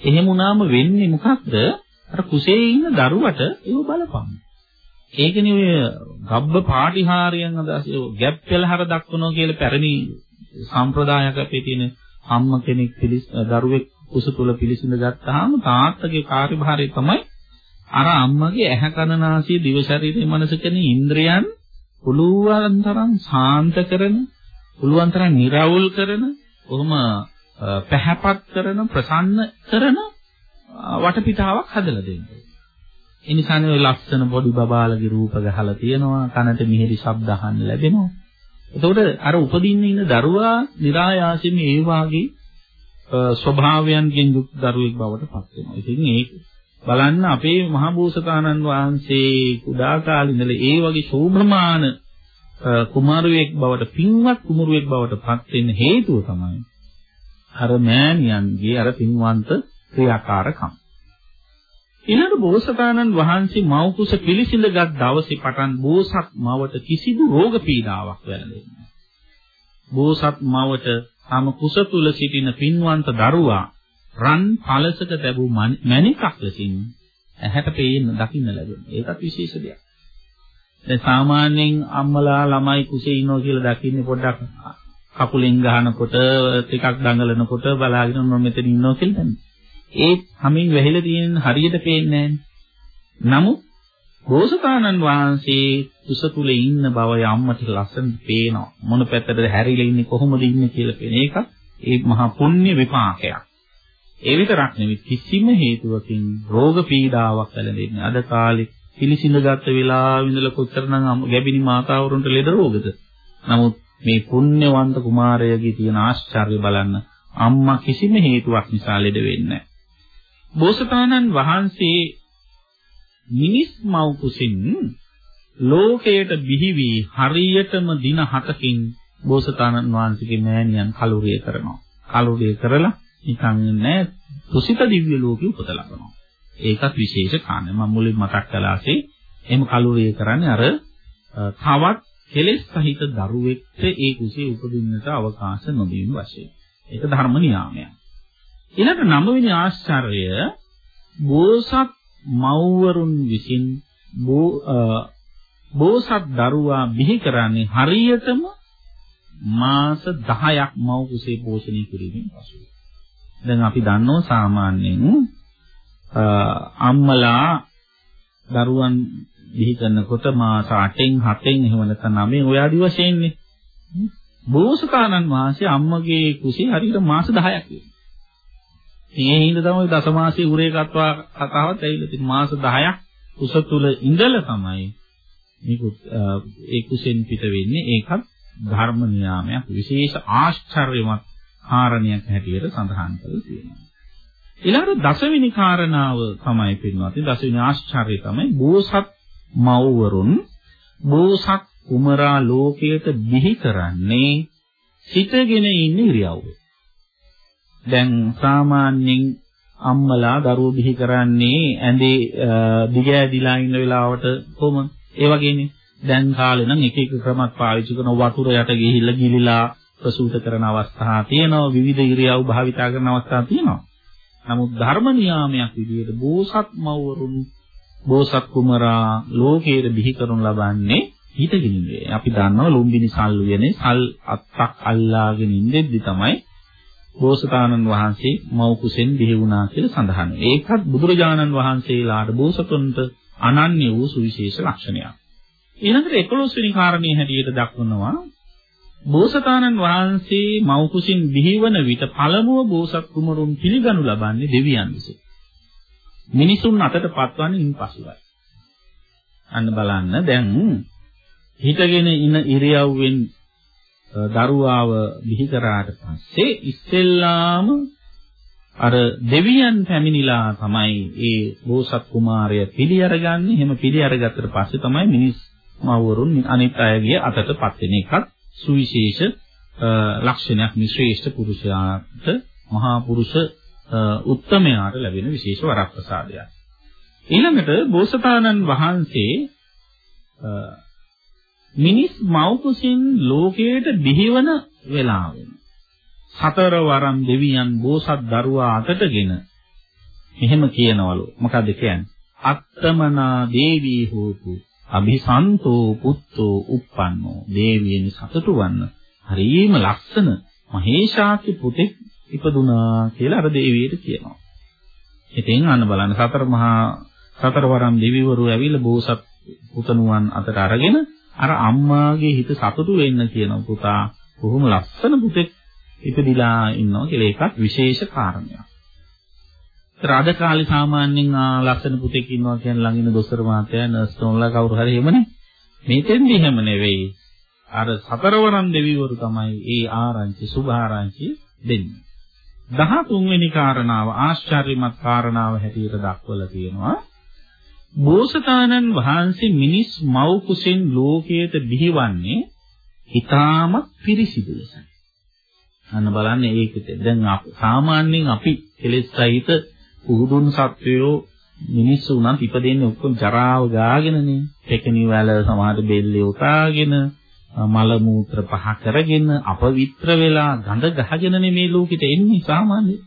එහෙම වුණාම වෙන්නේ මොකක්ද? අර කුසේ ඉන්න දරුවට ඒව බලපං ඒකනේ ඔය ගබ්බ පාටිහාරයන් අදහස් ගැප් පෙළහර දක්වනවා කියලා පැරණි සම්ප්‍රදායක අපේ තියෙන අම්ම කෙනෙක් පිළිස් දරුවෙක් කුස තුල පිළිසිඳ ගත්තාම තාත්තගේ කාර්යභාරය තමයි අර අම්මගේ ඇහැ කන නාසය දිව ශරීරය මනස කියන ඉන්ද්‍රයන් පුළුවන් තරම් සාන්ත කරන පුළුවන් තරම් निराවුල් කරන කොහොම පැහැපත් කරන ප්‍රසන්න කරන වටපිටාවක් හදලා දෙන්න. ඒ නිසානේ ඔය ලස්සන පොඩි බබාලගේ රූප ගහලා තියෙනවා කනට මිහිරි ශබ්ද අහන්න ලැබෙනවා. එතකොට අර උපදින්න ඉන්න දරුවා નિરાයාසයෙන් ඒ වාගේ ස්වභාවයන්ගෙන් යුක්ත දරුවෙක් බවට පත් වෙනවා. ඉතින් ඒක බලන්න අපේ මහා බෝසතාණන් වහන්සේ කුඩා කාලේ ඉඳලා ඒ වගේ ශෝභමාන කුමාරුවෙක් බවට පින්වත් කුමරුවෙක් බවට පත් වෙන්න හේතුව තමයි අර මෑණියන්ගේ අර පින්වන්ත ක්‍රියාකාරකම්. ඊළඟ බෝසතාණන් වහන්සේ මව් කුස පිළිසිඳගත් දවසේ පටන් බෝසත් මවට කිසිදු රෝග පීඩාවක් වැළඳෙන්නේ නැහැ. බෝසත් මවට තම කුස තුල සිටින පින්වන්ත දරුවා රන් පළසක ලැබූ මණිකක් ලෙසින් ඇහැට පේන්න දකින්න ලැබෙනවා. ඒකත් විශේෂ දෙයක්. දැන් සාමාන්‍යයෙන් අම්මලා ළමයි කුසේ ඉන්නවා කියලා දකින්නේ පොඩ්ඩක් කකුලෙන් ගහනකොට ටිකක් දඟලනකොට බලාගෙන මොන මෙතන ඉන්නවා කියලා දන්නේ. ඒ හැමින් වැහිලා තියෙන හරියට පේන්නේ නමුත් බෝසතාණන් වහන්සේ කුස තුල ඉන්න බව අම්මට ලස්සනට පේනවා. මොන පැත්තටද හැරිලා ඉන්නේ කොහොමද ඉන්නේ කියලා පේන එක ඒ මහා පුණ්‍ය විපාකයක්. ඒ විතරක් නෙවෙයි කිසිම හේතුවකින් රෝග පීඩාවක් ඇලෙන්නේ අද කාලේ පිළිසිඳගත් වෙලාව ඉඳලා කොච්චරනම් ගැබිනි මාතාවරුන්ට ලෙඩ රෝගද නමුත් මේ පුණ්‍යවන්ත කුමාරයගේ තියෙන ආශ්චර්ය බලන්න අම්මා කිසිම හේතුවක් නිසා ලෙඩ වෙන්නේ බෝසතාණන් වහන්සේ මිනිස් මව් කුසින් ලෝකයට බිහි වී හරියටම දින 7කින් බෝසතාණන් වහන්සේගේ මෑණියන් කලුරිය කරනවා. කලුරිය කරලා නිකන් නෑ තුසිත දිව්‍ය ලෝකෙ උපත ලබනවා. ඒකත් විශේෂ කාරණා. මම මුලින් මතක් කළාසේ එහෙම කලුරිය කරන්නේ අර තවත් කෙලෙස් සහිත දරුවෙක්ට ඒ කුසේ උපදින්නට අවකාශ නොදීම වශයෙන්. ඒක ධර්ම නියාමයක්. ඊළඟ නවවෙනි ආශ්චර්යය බෝසත් මව්වරුන් විසින් බෝසත් දරුවා බිහි කරන්නේ හරියටම මාස 10ක් මව් කුසේ පෝෂණය කිරීමෙන් පසුයි. දැන් අපි දන්නෝ සාමාන්‍යයෙන් අම්මලා දරුවන් බිහි කරනකොට මාස 8න් 7න් එහෙම නැත්නම් 9න් ඔය ආදි වශයෙන්නේ. බෝසතාණන් වහන්සේ අම්මගේ කුසේ හරියට මාස 10ක් වෙනවා. ඒ හින්දා තමයි දසමාසයේ උරේ කත්වා කතාවත් ඇවිල්ලා තියෙන්නේ. මාස 10ක් කුස තුල ඉඳලා තමයි මේකුත් ඒ කුසෙන් පිට වෙන්නේ. ඒකත් ධර්ම නියාමයක් විශේෂ ආශ්චර්යමත් කාරණයක් හැටියට සඳහන් කරලා තියෙනවා. ඊළඟ දසවෙනි කාරණාව තමයි පින්වත්නි දසවෙනි ආශ්චර්යය තමයි බෝසත් මව්වරුන් බෝසත් කුමරා ලෝකයට බිහි කරන්නේ සිටගෙන ඉන්න ඉරියව්ව. දැන් සාමාන්‍යයෙන් අම්මලා දරුවෝ බිහි කරන්නේ ඇඳේ දිගෑදිලා ඉන්න වෙලාවට කොහොම ඒ වගේනේ දැන් කාලේ නම් එක එක ක්‍රමත් පාවිච්චි කරන වතුර යට ගිහිල්ලා ගිලිලා ප්‍රසූත කරන අවස්ථා තියෙනවා විවිධ ඉරියව් භාවිතා කරන අවස්ථා තියෙනවා. නමුත් ධර්ම නියාමයක් විදිහට බෝසත් මව්වරුන් බෝසත් කුමරා ලෝකයේ බිහි කරනු ලබන්නේ හිතගෙන ඉන්නේ. අපි දන්නවා ලුම්බිනි සල්ුවනේ සල් අත්තක් අල්ලාගෙන ඉඳෙද්දි තමයි බෝසතාණන් වහන්සේ මව් කුසෙන් බිහි වුණා කියලා සඳහන්. ඒකත් බුදුරජාණන් වහන්සේලාට බෝසතුන්ට අනන්‍ය වූ සුවිශේෂ ලක්ෂණයක්. ඊළඟට 11 වෙනි කාරණේ හැටියට දක්වනවා බෝසතාණන් වහන්සේ මව් කුසින් බිහිවන විට පළමුව බෝසත් කුමරුන් පිළිගනු ලබන්නේ දෙවියන් විසින්. මිනිසුන් අතට පත්වන්නේ ඉන්පසුයි. අන්න බලන්න දැන් හිතගෙන ඉන ඉරියව්වෙන් දරුවාව බිහි කරාට පස්සේ ඉස්සෙල්ලාම අර දෙවියන් පැමිණිලා තමයි ඒ බෝසත් කුමාරය පිළි අරගන්නේ. එහෙම පිළි අරගත්තට පස්සේ තමයි මිනිස් මව්වරුන් අනිත් අයගේ අතටපත් වෙන එකත් සුවිශේෂ ලක්ෂණයක් මේ ශ්‍රේෂ්ඨ පුරුෂයාට මහා පුරුෂ උත්තමයාට ලැබෙන විශේෂ වරප්‍රසාදයක්. ඊළඟට බෝසතාණන් වහන්සේ මිනිස් මව් කුසින් ලෝකයට බිහිවන වෙලාව සතර වරම් දෙවියන් බෝසත් දරුවා අතටගෙන මෙහෙම කියනවලු. මොකද කියන්නේ? අත්තමනා දේවී හෝතු අභිසන්තෝ පුත්තෝ uppannෝ දේවියනි සතුටු වන්න. හරිම ලස්සන මහේශාක්‍ය පුතෙක් ඉපදුනා කියලා අර දේවියට කියනවා. ඉතින් අන්න බලන්න සතර මහා සතරවරම් දෙවිවරු ඇවිල්ලා බෝසත් පුතණුවන් අතට අරගෙන අර අම්මාගේ හිත සතුටු වෙන්න කියන පුතා බොහොම ලස්සන පුතෙක් ඉපදිලා ඉන්නවා කියලා ඒකත් විශේෂ කාරණයක්. රාජ කාලේ සාමාන්‍යයෙන් ලස්සන පුතෙක් ඉන්නවා කියන ළඟ ඉන්න දොස්තර මහත්තයා නර්ස් නෝන්ලා කවුරු හරි එහෙමනේ. මේකෙන්දි එහෙම නෙවෙයි. අර සතරවරන් දෙවිවරු තමයි ඒ ආරංචි සුභ ආරංචි දෙන්නේ. 13 වෙනි කාරණාව ආශ්චර්යමත් කාරණාව හැටියට දක්වලා තියෙනවා. බෝසතාණන් වහන්සේ මිනිස් මව් කුසෙන් ලෝකයට බිහිවන්නේ ඊටාමත් පිරිසිදු ලෙසයි. අන්න බලන්න ඒකද දැන් සාමාන්‍යයෙන් අපි කෙලෙස් සහිත පුදුන් සත්වයෝ මිනිස්සු උනත් ඉපදෙන්නේ ඔක්කොම ජරාව ගාගෙනනේ. පෙකණි වල සමහර බෙල්ලේ උතාගෙන මල මූත්‍ර පහ කරගෙන අපවිත්‍ර වෙලා ගඳ ගහගෙනනේ මේ ලෝකෙට එන්නේ සාමාන්‍යයෙන්.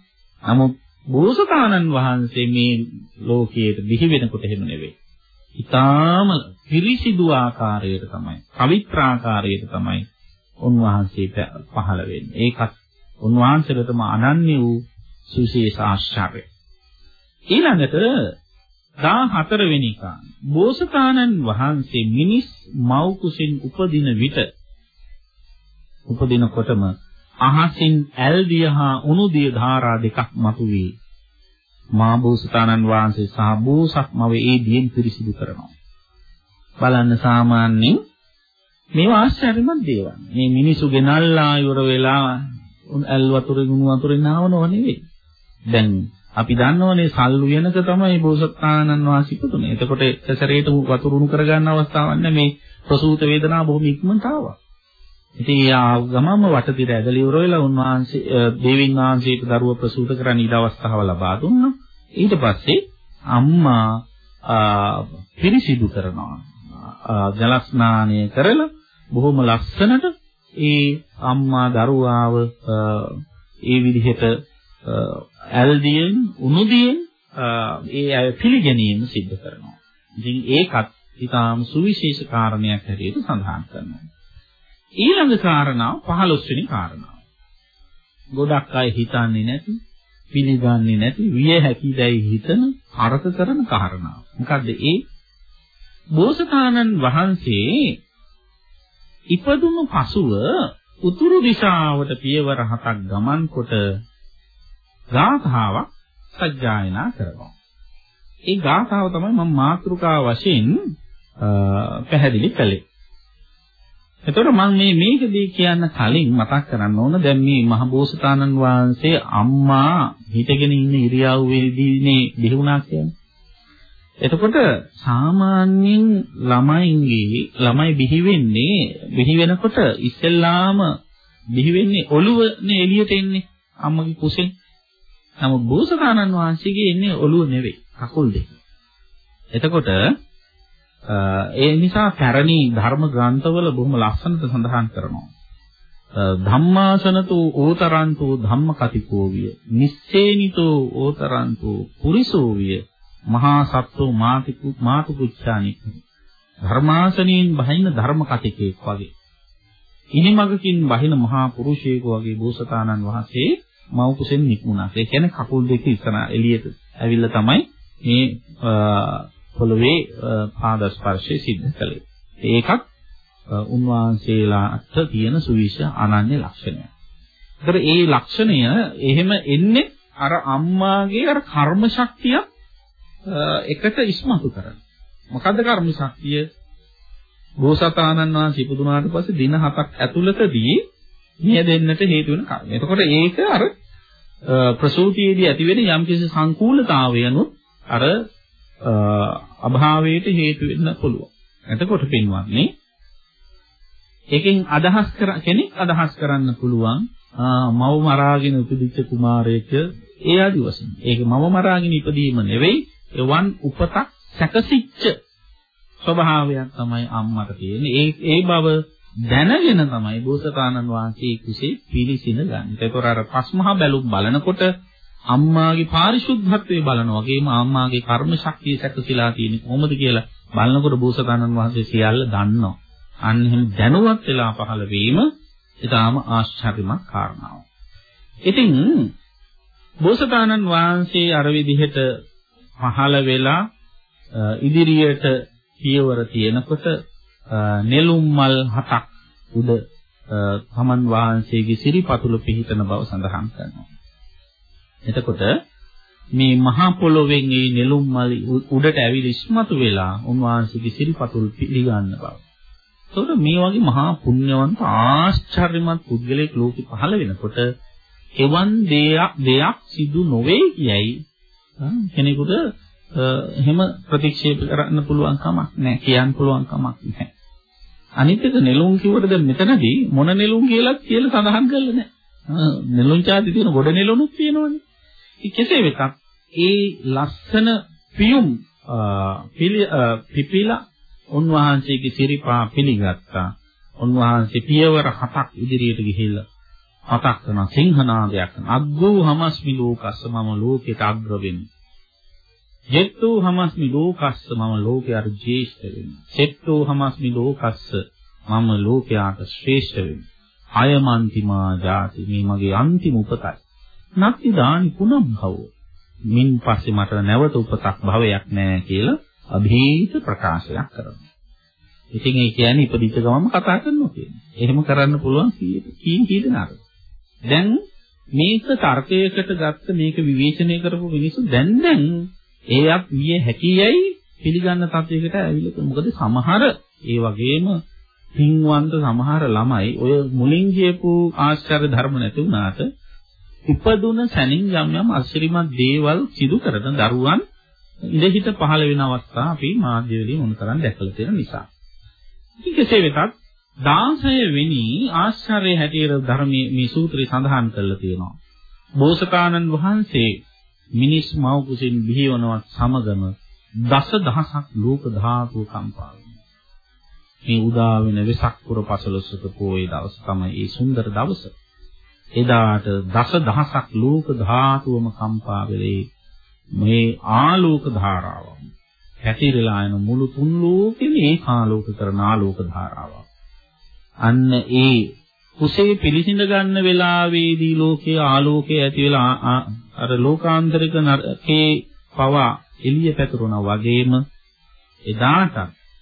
නමුත් බෝසතාණන් වහන්සේ මේ ලෝකයට බිහි වෙනකොට එහෙම නෙවෙයි. ඊටාම පිරිසිදු ආකාරයට තමයි, පවිත්‍ර ආකාරයට තමයි උන්වහන්සේ පහළ වෙන්නේ. ඒකත් උන්වහන්සේටම අනන්‍ය වූ සුවිශේෂ ආශ්චර්යය. ඊළඟට 14 වෙනි කාණ බෝසතාණන් වහන්සේ මිනිස් මව් කුසින් උපදින විට උපදිනකොටම අහසින් ඇල්දිය හා උණුදිය ධාරා දෙකක් මතුවේ. මා බෝසතාණන් වහන්සේ සහ බෝසත් මව ඒ දියෙන් පිරිසිදු කරනවා. බලන්න සාමාන්‍යයෙන් මේවා ආශ්චර්යමත් දේවල්. මේ මිනිසු ගෙනල්ලා ඉවර වෙලා ඇල් වතුරේ ගුණ වතුරේ නාවනව නෙවෙයි. දැන් අපි දන්නවනේ සල් උයනක තමයි බෝසතාණන් වහන්සේ ඉපදුනේ. එතකොට සැරේට වතුර උණු කරගන්න අවස්ථාවක් නැහැ. මේ ප්‍රසූත වේදනාව බොහොම ඉක්මනට ආවා. ඉතින් යා ගමම වටතිර ඇදලි ඉවර වෙලා උන්වහන්සේ දේවින් වහන්සේට දරුව ප්‍රසූත කරන්න ඊට අවස්ථාව ලබා දුන්නා. ඊට පස්සේ අම්මා පිරිසිදු කරනවා. ජල ස්නානය කරලා බොහොම ලස්සනට ඒ අම්මා දරුවාව ඒ විදිහට ඇල්දියෙන් උණුදියෙන් ඒ අය පිළිගැනීම සිද්ධ කරනවා. ඉතින් ඒකත් ඊටාම් සුවිශේෂ කාරණයක් හැටියට සඳහන් කරනවා. ඊළඟ කාරණාව 15 වෙනි කාරණාව. ගොඩක් අය හිතන්නේ නැති, පිළිගන්නේ නැති, විය හැකි දැයි හිතන අර්ථ කරන කාරණාව. මොකද්ද ඒ? බෝසතාණන් වහන්සේ ඉපදුණු පසුව උතුරු දිශාවට පියවර හතක් ගමන් කොට ගාථාවක් සජ්ජායනා කරනවා. ඒ ගාථාව තමයි මම මාතෘකා වශයෙන් පැහැදිලි කළේ. එතකොට මම මේ මේකදී කියන්න කලින් මතක් කරන්න ඕන දැන් මේ මහබෝසතාණන් වහන්සේ අම්මා හිටගෙන ඉන්න ඉරියව්වේදීනේ බිහුණා කියන්නේ. එතකොට සාමාන්‍යයෙන් ළමයින්ගේ ළමයි බිහි වෙන්නේ බිහි වෙනකොට ඉස්සෙල්ලාම බිහි වෙන්නේ ඔළුවනේ එළියට එන්නේ අම්මගේ කුසෙන්. නමුත් බෝසතාණන් වහන්සේගේ එන්නේ ඔළුව නෙවෙයි කකුල් දෙක. එතකොට ඒ නිසා පැරණි ධර්ම ග්‍රන්ථවල බොහොම ලස්සනට සඳහන් කරනවා. ධම්මාසනතෝ ඕතරන්තෝ ධම්මකතිකෝවිය නිස්සේනිතෝ ඕතරන්තෝ පුරිසෝවිය මහා සත්වෝ මාතිකු මාතුකුච්ඡානි ධර්මාසනයෙන් බහින ධර්ම කතිකෙක් වගේ ඉනිමගකින් බහින මහා පුරුෂයෙකු වගේ බෝසතාණන් වහන්සේ මව් කුසෙන් නික්මුණා. ඒ කියන්නේ කකුල් දෙක ඉස්සර එළියට ඇවිල්ලා තමයි මේ පොළවේ පාද ස්පර්ශය සිද්ධ කළේ. ඒකත් උන්වහන්සේලාට තියෙන සුවිශේෂ අනන්‍ය ලක්ෂණය. ඒතර ඒ ලක්ෂණය එහෙම එන්නේ අර අම්මාගේ අර කර්ම ශක්තිය එකට ඉස්මතු කරන. මොකද්ද කර්ම ශක්තිය? බෝසතාණන් වහන්සේ ඉපදුනාට පස්සේ දින හතක් ඇතුළතදී මිය දෙන්නට හේතු වෙන කර්ම. එතකොට ඒක අර ප්‍රසූතියේදී ඇතිවෙන යම්කිසි සංකූලතාවයනුත් අර අභාවයට හේතු වෙන්න පුළුවන්. එතකොට පින්වත්නි එකෙන් අදහස් කර කෙනෙක් අදහස් කරන්න පුළුවන් මව මරාගෙන උපදිච්ච කුමාරයෙක් ඒ ආදි වශයෙන්. ඒක මව මරාගෙන ඉපදීම නෙවෙයි එවන් උපතක් සැකසිච්ච ස්වභාවයක් තමයි අම්මට තියෙන්නේ. ඒ ඒ බව දැනගෙන තමයි බෝසතාණන් වහන්සේ කුසේ පිළිසින ගන්න. ඒකෝර අර පස්මහා බැලුම් බලනකොට අම්මාගේ පාරිශුද්ධත්වයේ බලන වගේම අම්මාගේ කර්ම ශක්තිය සැකසීලා තියෙන්නේ කොහොමද කියලා බලනකොට බෝසතාණන් වහන්සේ සියල්ල දන්නවා. අන්න එහෙම දැනුවත් වෙලා පහළ වීම ඊටාම ආශ්චර්යමත් කාරණාවක්. ඉතින් බෝසතාණන් වහන්සේ අර විදිහට පහළ වෙලා ඉදිරියට පියවර තියෙනකොට නෙළුම් මල් හතක් උඩ තමන් වහන්සේගේ සිරිපතුල පිහිටන බව සඳහන් කරනවා. එතකොට මේ මහා පොළොවෙන් මේ නෙළුම් මල් උඩට ඇවිල්ලා ඉස්මතු වෙලා උන්වහන්සේගේ සිරිපතුල් පිළිගන්න බව. එතකොට මේ වගේ මහා පුණ්‍යවන්ත ආශ්චර්යමත් පුද්ගලයෙක් ලෝකෙ පහළ වෙනකොට එවන් දෙයක් දෙයක් සිදු නොවේ කියයි කෙනෙකුට එහෙම ප්‍රතික්ෂේප කරන්න පුළුවන් කමක් නැහැ කියන්න පුළුවන් කමක් නැහැ. අනිත් එක නෙළුම් කිව්වට දැන් මෙතනදී මොන නෙළුම් කියලා කියලා සඳහන් කරලා නැහැ. නෙළුම් ചാති තියෙන ගොඩ නෙළුණුත් තියෙනවනේ. කෙසේ වෙතත් ඒ ලස්සන පියුම් පිපිලා උන්වහන්සේගේ සිරිපා පිළිගත්තා. උන්වහන්සේ පියවර හතක් ඉදිරියට ගිහිල්ලා මතක් කරන සිංහනාදයක් අග්ගෝ හමස්මි ලෝකස්ස මම ලෝකෙට අග්‍ර වෙන්නේ. ජෙත්තෝ හමස්මි ලෝකස්ස මම ලෝකයට ජේෂ්ඨ වෙන්නේ. සෙත්තෝ හමස්මි ලෝකස්ස මම ලෝකයට ශ්‍රේෂ්ඨ වෙන්නේ. අයමන්තිමා ජාති මේ මගේ අන්තිම උපතයි. නැති දානි පුනම් භවෝ. මින් පස්සේ මට නැවත උපතක් භවයක් නැහැ කියලා અભීත ප්‍රකාශයක් කරනවා. ඉතින් ඒ කියන්නේ ඉපදිච්ච ගමම කතා කරනවා කියන්නේ. එහෙම කරන්න පුළුවන් කීයෙන් කී දෙනාට. දැන් මේක තර්කයකට ගත්ත මේක විවේචනය කරපු මිනිස්සු දැන් දැන් ඒත් විය හැකියයි පිළිගන්න තත්යකට ඇවිල්ලා මොකද සමහර ඒ වගේම පින්වන්ත සමහර ළමයි ඔය මුලින් කියපු ආශ්චර්ය ධර්ම නැති වුණාට ඉපදුන සැනින් යම් යම් අශිරිමත් දේවල් සිදු කරන දරුවන් ඉඳහිට පහළ වෙන අවස්ථා අපි මාධ්‍ය වලින් උන්තරන් දැකලා තියෙන නිසා. ඉතින් කෙසේ වෙතත් 16 වෙනි ආශ්චර්ය හැටියට ධර්මයේ මේ සූත්‍රය සඳහන් කරලා තියෙනවා. බෝසතාණන් වහන්සේ මිනිස් මව් කුසින් බිහිවනවත් සමගම දස දහසක් ලෝක ධාතු කම්පා වෙනවා. මේ උදා වෙන වෙසක් පුර පසළොස්වක පොයේ දවස තමයි ඒ සුන්දර දවස. එදාට දස දහසක් ලෝක ධාතුවම කම්පා වෙලේ මේ ආලෝක ධාරාවන් පැතිරලා යන මුළු තුන් ලෝකෙම ඒකාලෝක කරන ආලෝක ධාරාවක්. අන්න ඒ කුසේ පිළිසිඳ ගන්න වෙලාවේදී ලෝකයේ ආලෝකය ඇති වෙලා අර ලෝකාන්තරික නරකේ පවා එළිය පැතුරුණා වගේම එදාට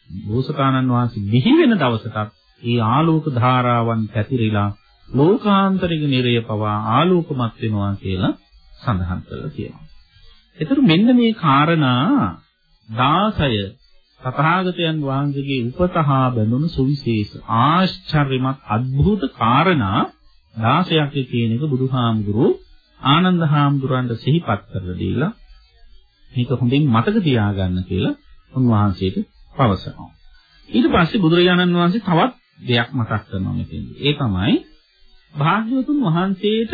බෝසතාණන් වහන්සේ බිහි වෙන දවසටත් ඒ ආලෝක ධාරාවන් පැතිරිලා ලෝකාන්තරික නිරය පවා ආලෝකමත් වෙනවා කියලා සඳහන් කරලා තියෙනවා. ඒතර මෙන්න මේ කාරණා 16 තථාගතයන් වහන්සේගේ උපතහා බඳුණු සුවිශේෂ ආශ්චර්යමත් අద్భుත කාරණා 16ක් කියන එක බුදුහාමුදුරුවෝ ආනන්ද හාමුදුරන්ට සිහිපත් කරලා දීලා මේක හොඳින් මතක තියාගන්න කියලා උන්වහන්සේට පවසනවා. ඊට පස්සේ බුදුරජාණන් වහන්සේ තවත් දෙයක් මතක් කරනවා මෙතෙන්දී. ඒ තමයි භාග්‍යවතුන් වහන්සේට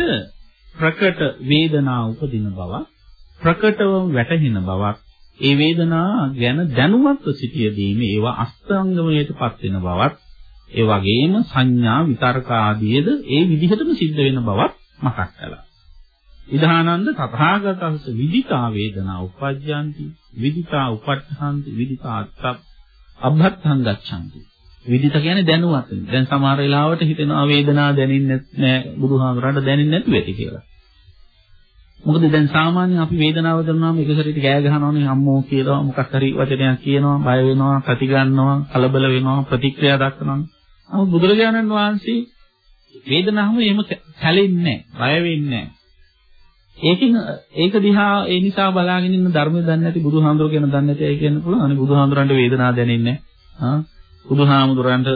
ප්‍රකට වේදනා උපදින බවක් ප්‍රකටව වැටහෙන බවක් ඒ වේදනා ගැන දැනුවත්ව සිටියදීම ඒවා අස්තංගමයටපත් වෙන බවක් ඒ වගේම සංඥා විතර්ක ආදීද ඒ විදිහටම සිද්ධ වෙන බවක් මතක් කළා. ඉදානන්ද තථාගතංස විදිතා වේදනා උපජ්ජಂತಿ විදිතා උපට්ඨාන්ති විදිතා අත්ත අබ්බත්තං ගච්ඡanti විදිත කියන්නේ දැනුවත් වෙන. දැන් සමහර වෙලාවට හිතෙනවා වේදනාව දැනෙන්නේ නැහැ බුදුහාමරට දැනෙන්නේ නැතුව ඇති කියලා. මොකද දැන් සාමාන්‍යයෙන් අපි වේදනාව දැනුනාම එක සැරේට ගෑ ගහනවනේ අම්මෝ කියලා මොකක් හරි වචනයක් කියනවා බය වෙනවා ප්‍රතිගන්නවා කලබල වෙනවා ප්‍රතික්‍රියා දක්වනවා. නමුත් බුදුරජාණන් වහන්සේ වේදනාවම එහෙම කැලෙන්නේ නැහැ බය වෙන්නේ නැහැ. ඒකින් ඒක දිහා ඒ නිසා බලාගෙන ඉන්න ධර්මය දන්නේ නැති බුදුහාමුදුර කියන දන්නේ නැති අය කියන්න පුළුවන්. අනේ බුදුහාමුදුරන්ට වේදනාව දැනෙන්නේ නැහැ. බුදුහාමුදුරන්ට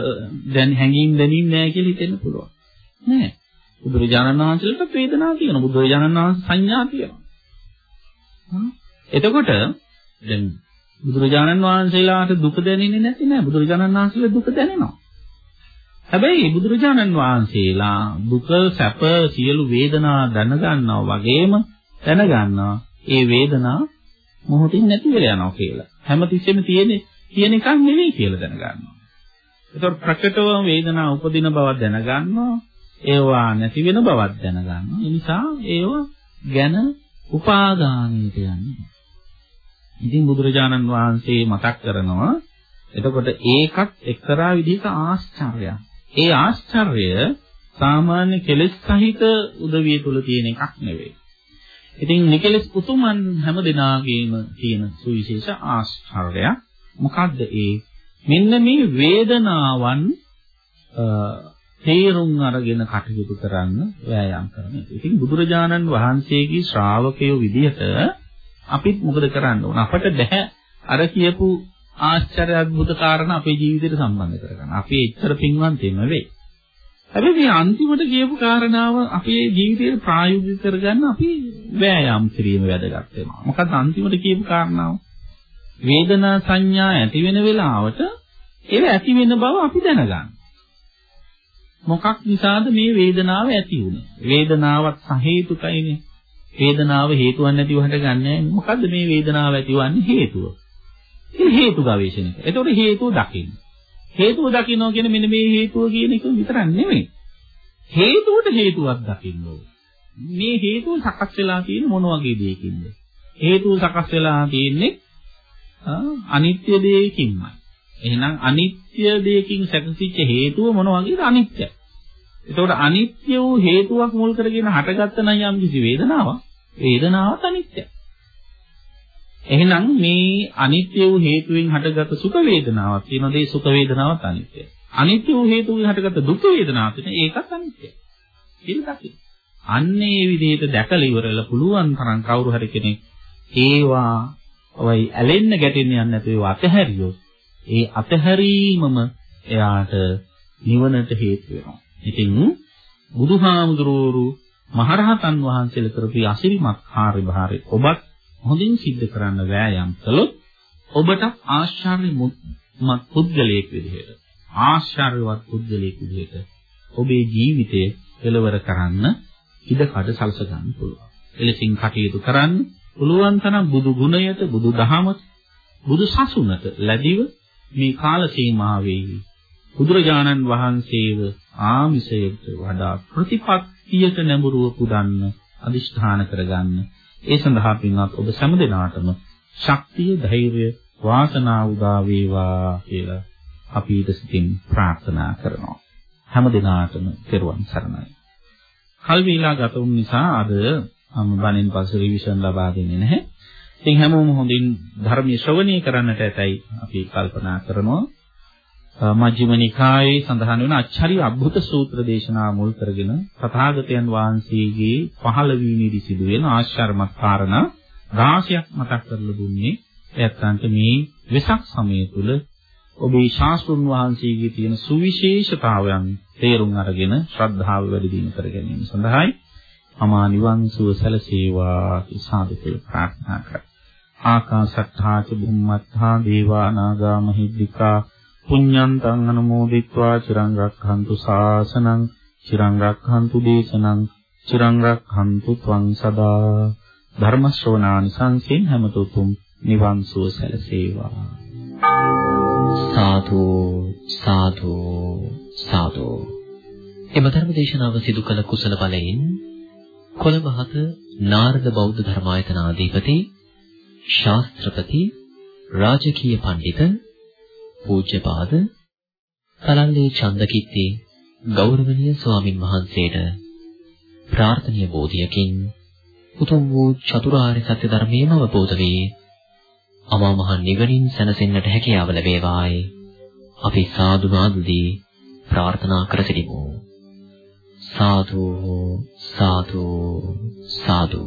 දැන් හැඟීම් දැනෙන්නේ නැහැ කියලා හිතෙන්න පුළුවන්. නෑ. බුදුරජාණන් වහන්සේලට වේදනාව තියෙනවා. බුදුරජාණන් වහන්සේ සංඥා තියෙනවා. එතකොට දැන් බුදුරජාණන් වහන්සේලාට දුක දැනෙන්නේ නැති නෑ. බුදුරජාණන් වහන්සේලා දුක දැනෙනවා. හැබැයි බුදුරජාණන් වහන්සේලා දුක සැප සියලු වේදනා දැනගන්නවා වගේම දැනගන්නවා ඒ වේදනා මොහොතින් නැති වෙලා යනවා කියලා. හැමතිස්සෙම තියෙන්නේ තියෙන එකක් නෙවෙයි කියලා දැනගන්නවා. ඒතකොට ප්‍රකටව වේදනා උපදින බව දැනගන්නවා. ඒවා නැති වෙන බවක් දැනගන්නවා. ඒ නිසා ඒව ගැන උපාදානයට යන්නේ. ඉතින් බුදුරජාණන් වහන්සේ මතක් කරනවා එතකොට ඒකත් එක්තරා විදිහක ආශ්චර්යයක්. ඒ ආශ්චර්ය සාමාන්‍ය කෙලෙස් සහිත උදවිය තුල තියෙන එකක් නෙවෙයි. ඉතින් නිකලස් උතුමන් හැම දිනාගේම තියෙන සුවිශේෂ ආශ්චර්යයක් මොකද්ද ඒ මෙන්න මේ වේදනාවන් තේරුම් අරගෙන කටයුතු කරන්න වෑයම් කරන එක. ඉතින් බුදුරජාණන් වහන්සේගේ ශ්‍රාවකයෝ විදිහට අපිත් මොකද කරන්න ඕන? අපට බෑ අර කියපු ආශ්චර්ය අద్భుත කාරණා අපේ ජීවිතයට සම්බන්ධ කරගන්න. අපි එච්චර පින්වන්තෙම වෙයි. හැබැයි මේ අන්තිමට කියපු කාරණාව අපේ ජීවිතේ ප්‍රායෝගික කරගන්න අපි වෑයම් කිරීම වැදගත් වෙනවා. මොකද අන්තිමට කියපු කාරණාව වේදනා සංඥා ඇති වෙන වෙලාවට ඒව ඇති වෙන බව අපි දැනගන්න. මොකක් නිසාද මේ වේදනාව ඇති වුනේ? වේදනාවත් සහේතුකයිනේ. වේදනාව හේතුවක් නැතිව හටගන්නේ මොකද්ද මේ වේදනාව ඇතිවන්නේ හේතුව? ඒ හේතු ගවේෂණය. එතකොට හේතුව දකින්න. හේතුව දකින්නවා කියන්නේ මෙන්න මේ හේතුව කියන එක විතරක් නෙමෙයි. හේතුවට හේතුවක් දකින්න මේ හේතුව සකස් වෙලා තියෙන මොන වගේ දෙයකින්ද? හේතුව සකස් වෙලා තියෙන්නේ අනිත්‍ය දෙයකින්මයි. එහෙනම් අනිත්‍ය දෙයකින් සැකසිච්ච හේතුව මොන වගේද අනිත්‍යයි. එතකොට අනිත්‍ය වූ හේතුවක් මුල් කරගෙන හටගත්ත නම් යම් කිසි වේදනාවක් වේදනාවත් අනිත්‍යයි. එහෙනම් මේ අනිත්‍ය වූ හේතුවෙන් හටගත් සුඛ වේදනාවක් තියෙනවා. ඒ සුඛ වේදනාවත් අනිත්‍යයි. අනිත්‍ය වූ හේතුවෙන් හටගත් දුක් වේදනාවක් තියෙනවා. ඒකත් අනිත්‍යයි. කියලා දකින්න. අන්නේ විදිහට දැකලා ඉවරලා පුළුවන් තරම් කවුරු හරි කෙනෙක් ඒවා ඔය ඇලෙන්න ගැටෙන්න යන්නේ නැතුව ඒවා අතහැරියොත් ඒ අතහැරීමම එයාට නිවනට හේතු වෙනවා. ඉතින් බුදුහාමුදුරුවෝ මහරහතන් වහන්සේලා කරපු අසිරිමත් කාර්යභාරය ඔබත් හොඳින් සිද්ධ කරන්න වෑයම් කළොත් ඔබට ආශ්චර්යමත් පුද්ගලයෙක් විදිහට ආශ්චර්යවත් පුද්ගලයෙක් විදිහට ඔබේ ජීවිතය කෙලවර කරන්න ඉඩකඩ සලස ගන්න පුළුවන්. එලෙසින් කටයුතු කරන්න පුළුවන් තරම් බුදු ගුණයට, බුදු දහමට, බුදු සසුනට ලැබිව මේ කාල සීමාවෙහි බුදුරජාණන් වහන්සේව ආමිසයට වඩා ප්‍රතිපත්තියට නැඹුරුව පුදන්න අදිෂ්ඨාන කරගන්න ඒ සඳහා පින්වත් ඔබ සෑම දිනාටම ශක්තිය, ධෛර්යය, වාසනාව උදා වේවා කියලා අපි ඊට සිතින් ප්‍රාර්ථනා කරනවා. හැම දිනාටම පෙරවන් සරණයි. කල් වේලා ගත වුන නිසා අද මම බණෙන් පසු රිවිෂන් ලබා දෙන්නේ නැහැ. ඉතින් හැමෝම හොඳින් ධර්මයේ ශ්‍රවණය කරන්නට ඇතයි අපි කල්පනා කරනවා. මජ්ක්‍ධිම නිකායේ සඳහන් වෙන අච්චරි අద్భుත සූත්‍ර දේශනාව මුල් කරගෙන තථාගතයන් වහන්සේගේ පහළ වීමේදී සිදුවෙන ආශ්චර්යමත් කාරණා රාශියක් මතක් කරලා දුන්නේ එයත්න්ට මේ වෙසක් සමය තුල ඔබේ ශාස්ත්‍රුන් වහන්සේගේ තියෙන සුවිශේෂතාවයන් තේරුම් අරගෙන ශ්‍රද්ධාව වැඩි දියුණු කර ගැනීම සඳහායි අමා නිවන් සුව සැලසේවා සාදු කියලා ප්‍රාර්ථනා කරා. ආකාශත්තා ච බුම්මත්තා දේවා නාග මහිද්దికා පුඤ්ඤන්තං අනුමෝදිත්වා චිරං රක්ඛන්තු ශාසනං චිරං රක්ඛන්තු දේශනං චිරං රක්ඛන්තු ත්වං සදා ධර්ම ශ්‍රවණානිසංසෙන් හැමතුතුම් නිවන් සුව සැලසේවා. සාදු සාදු සාදු. එම ධර්ම දේශනාව සිදු කළ කුසල බලයෙන් කොළඹ හත නාරද බෞද්ධ ධර්මායතනාධිපති ශාස්ත්‍රපති රාජකීය පඬිතුක පූජ්‍යපාද සලල්ලේ චන්දකිත්තේ ගෞරවනීය ස්වාමින් වහන්සේට ප්‍රාර්ථනීය බෝධියකින් උතුම් වූ චතුරාර්ය සත්‍ය ධර්මයේම අවබෝධ වේ අමා මහ නිවනින් සැනසෙන්නට හැකියාව ලැබේවායි. අපි සාදු නාදදී ප්‍රාර්ථනා කර සිටිමු. සාදු සාදු සාදු.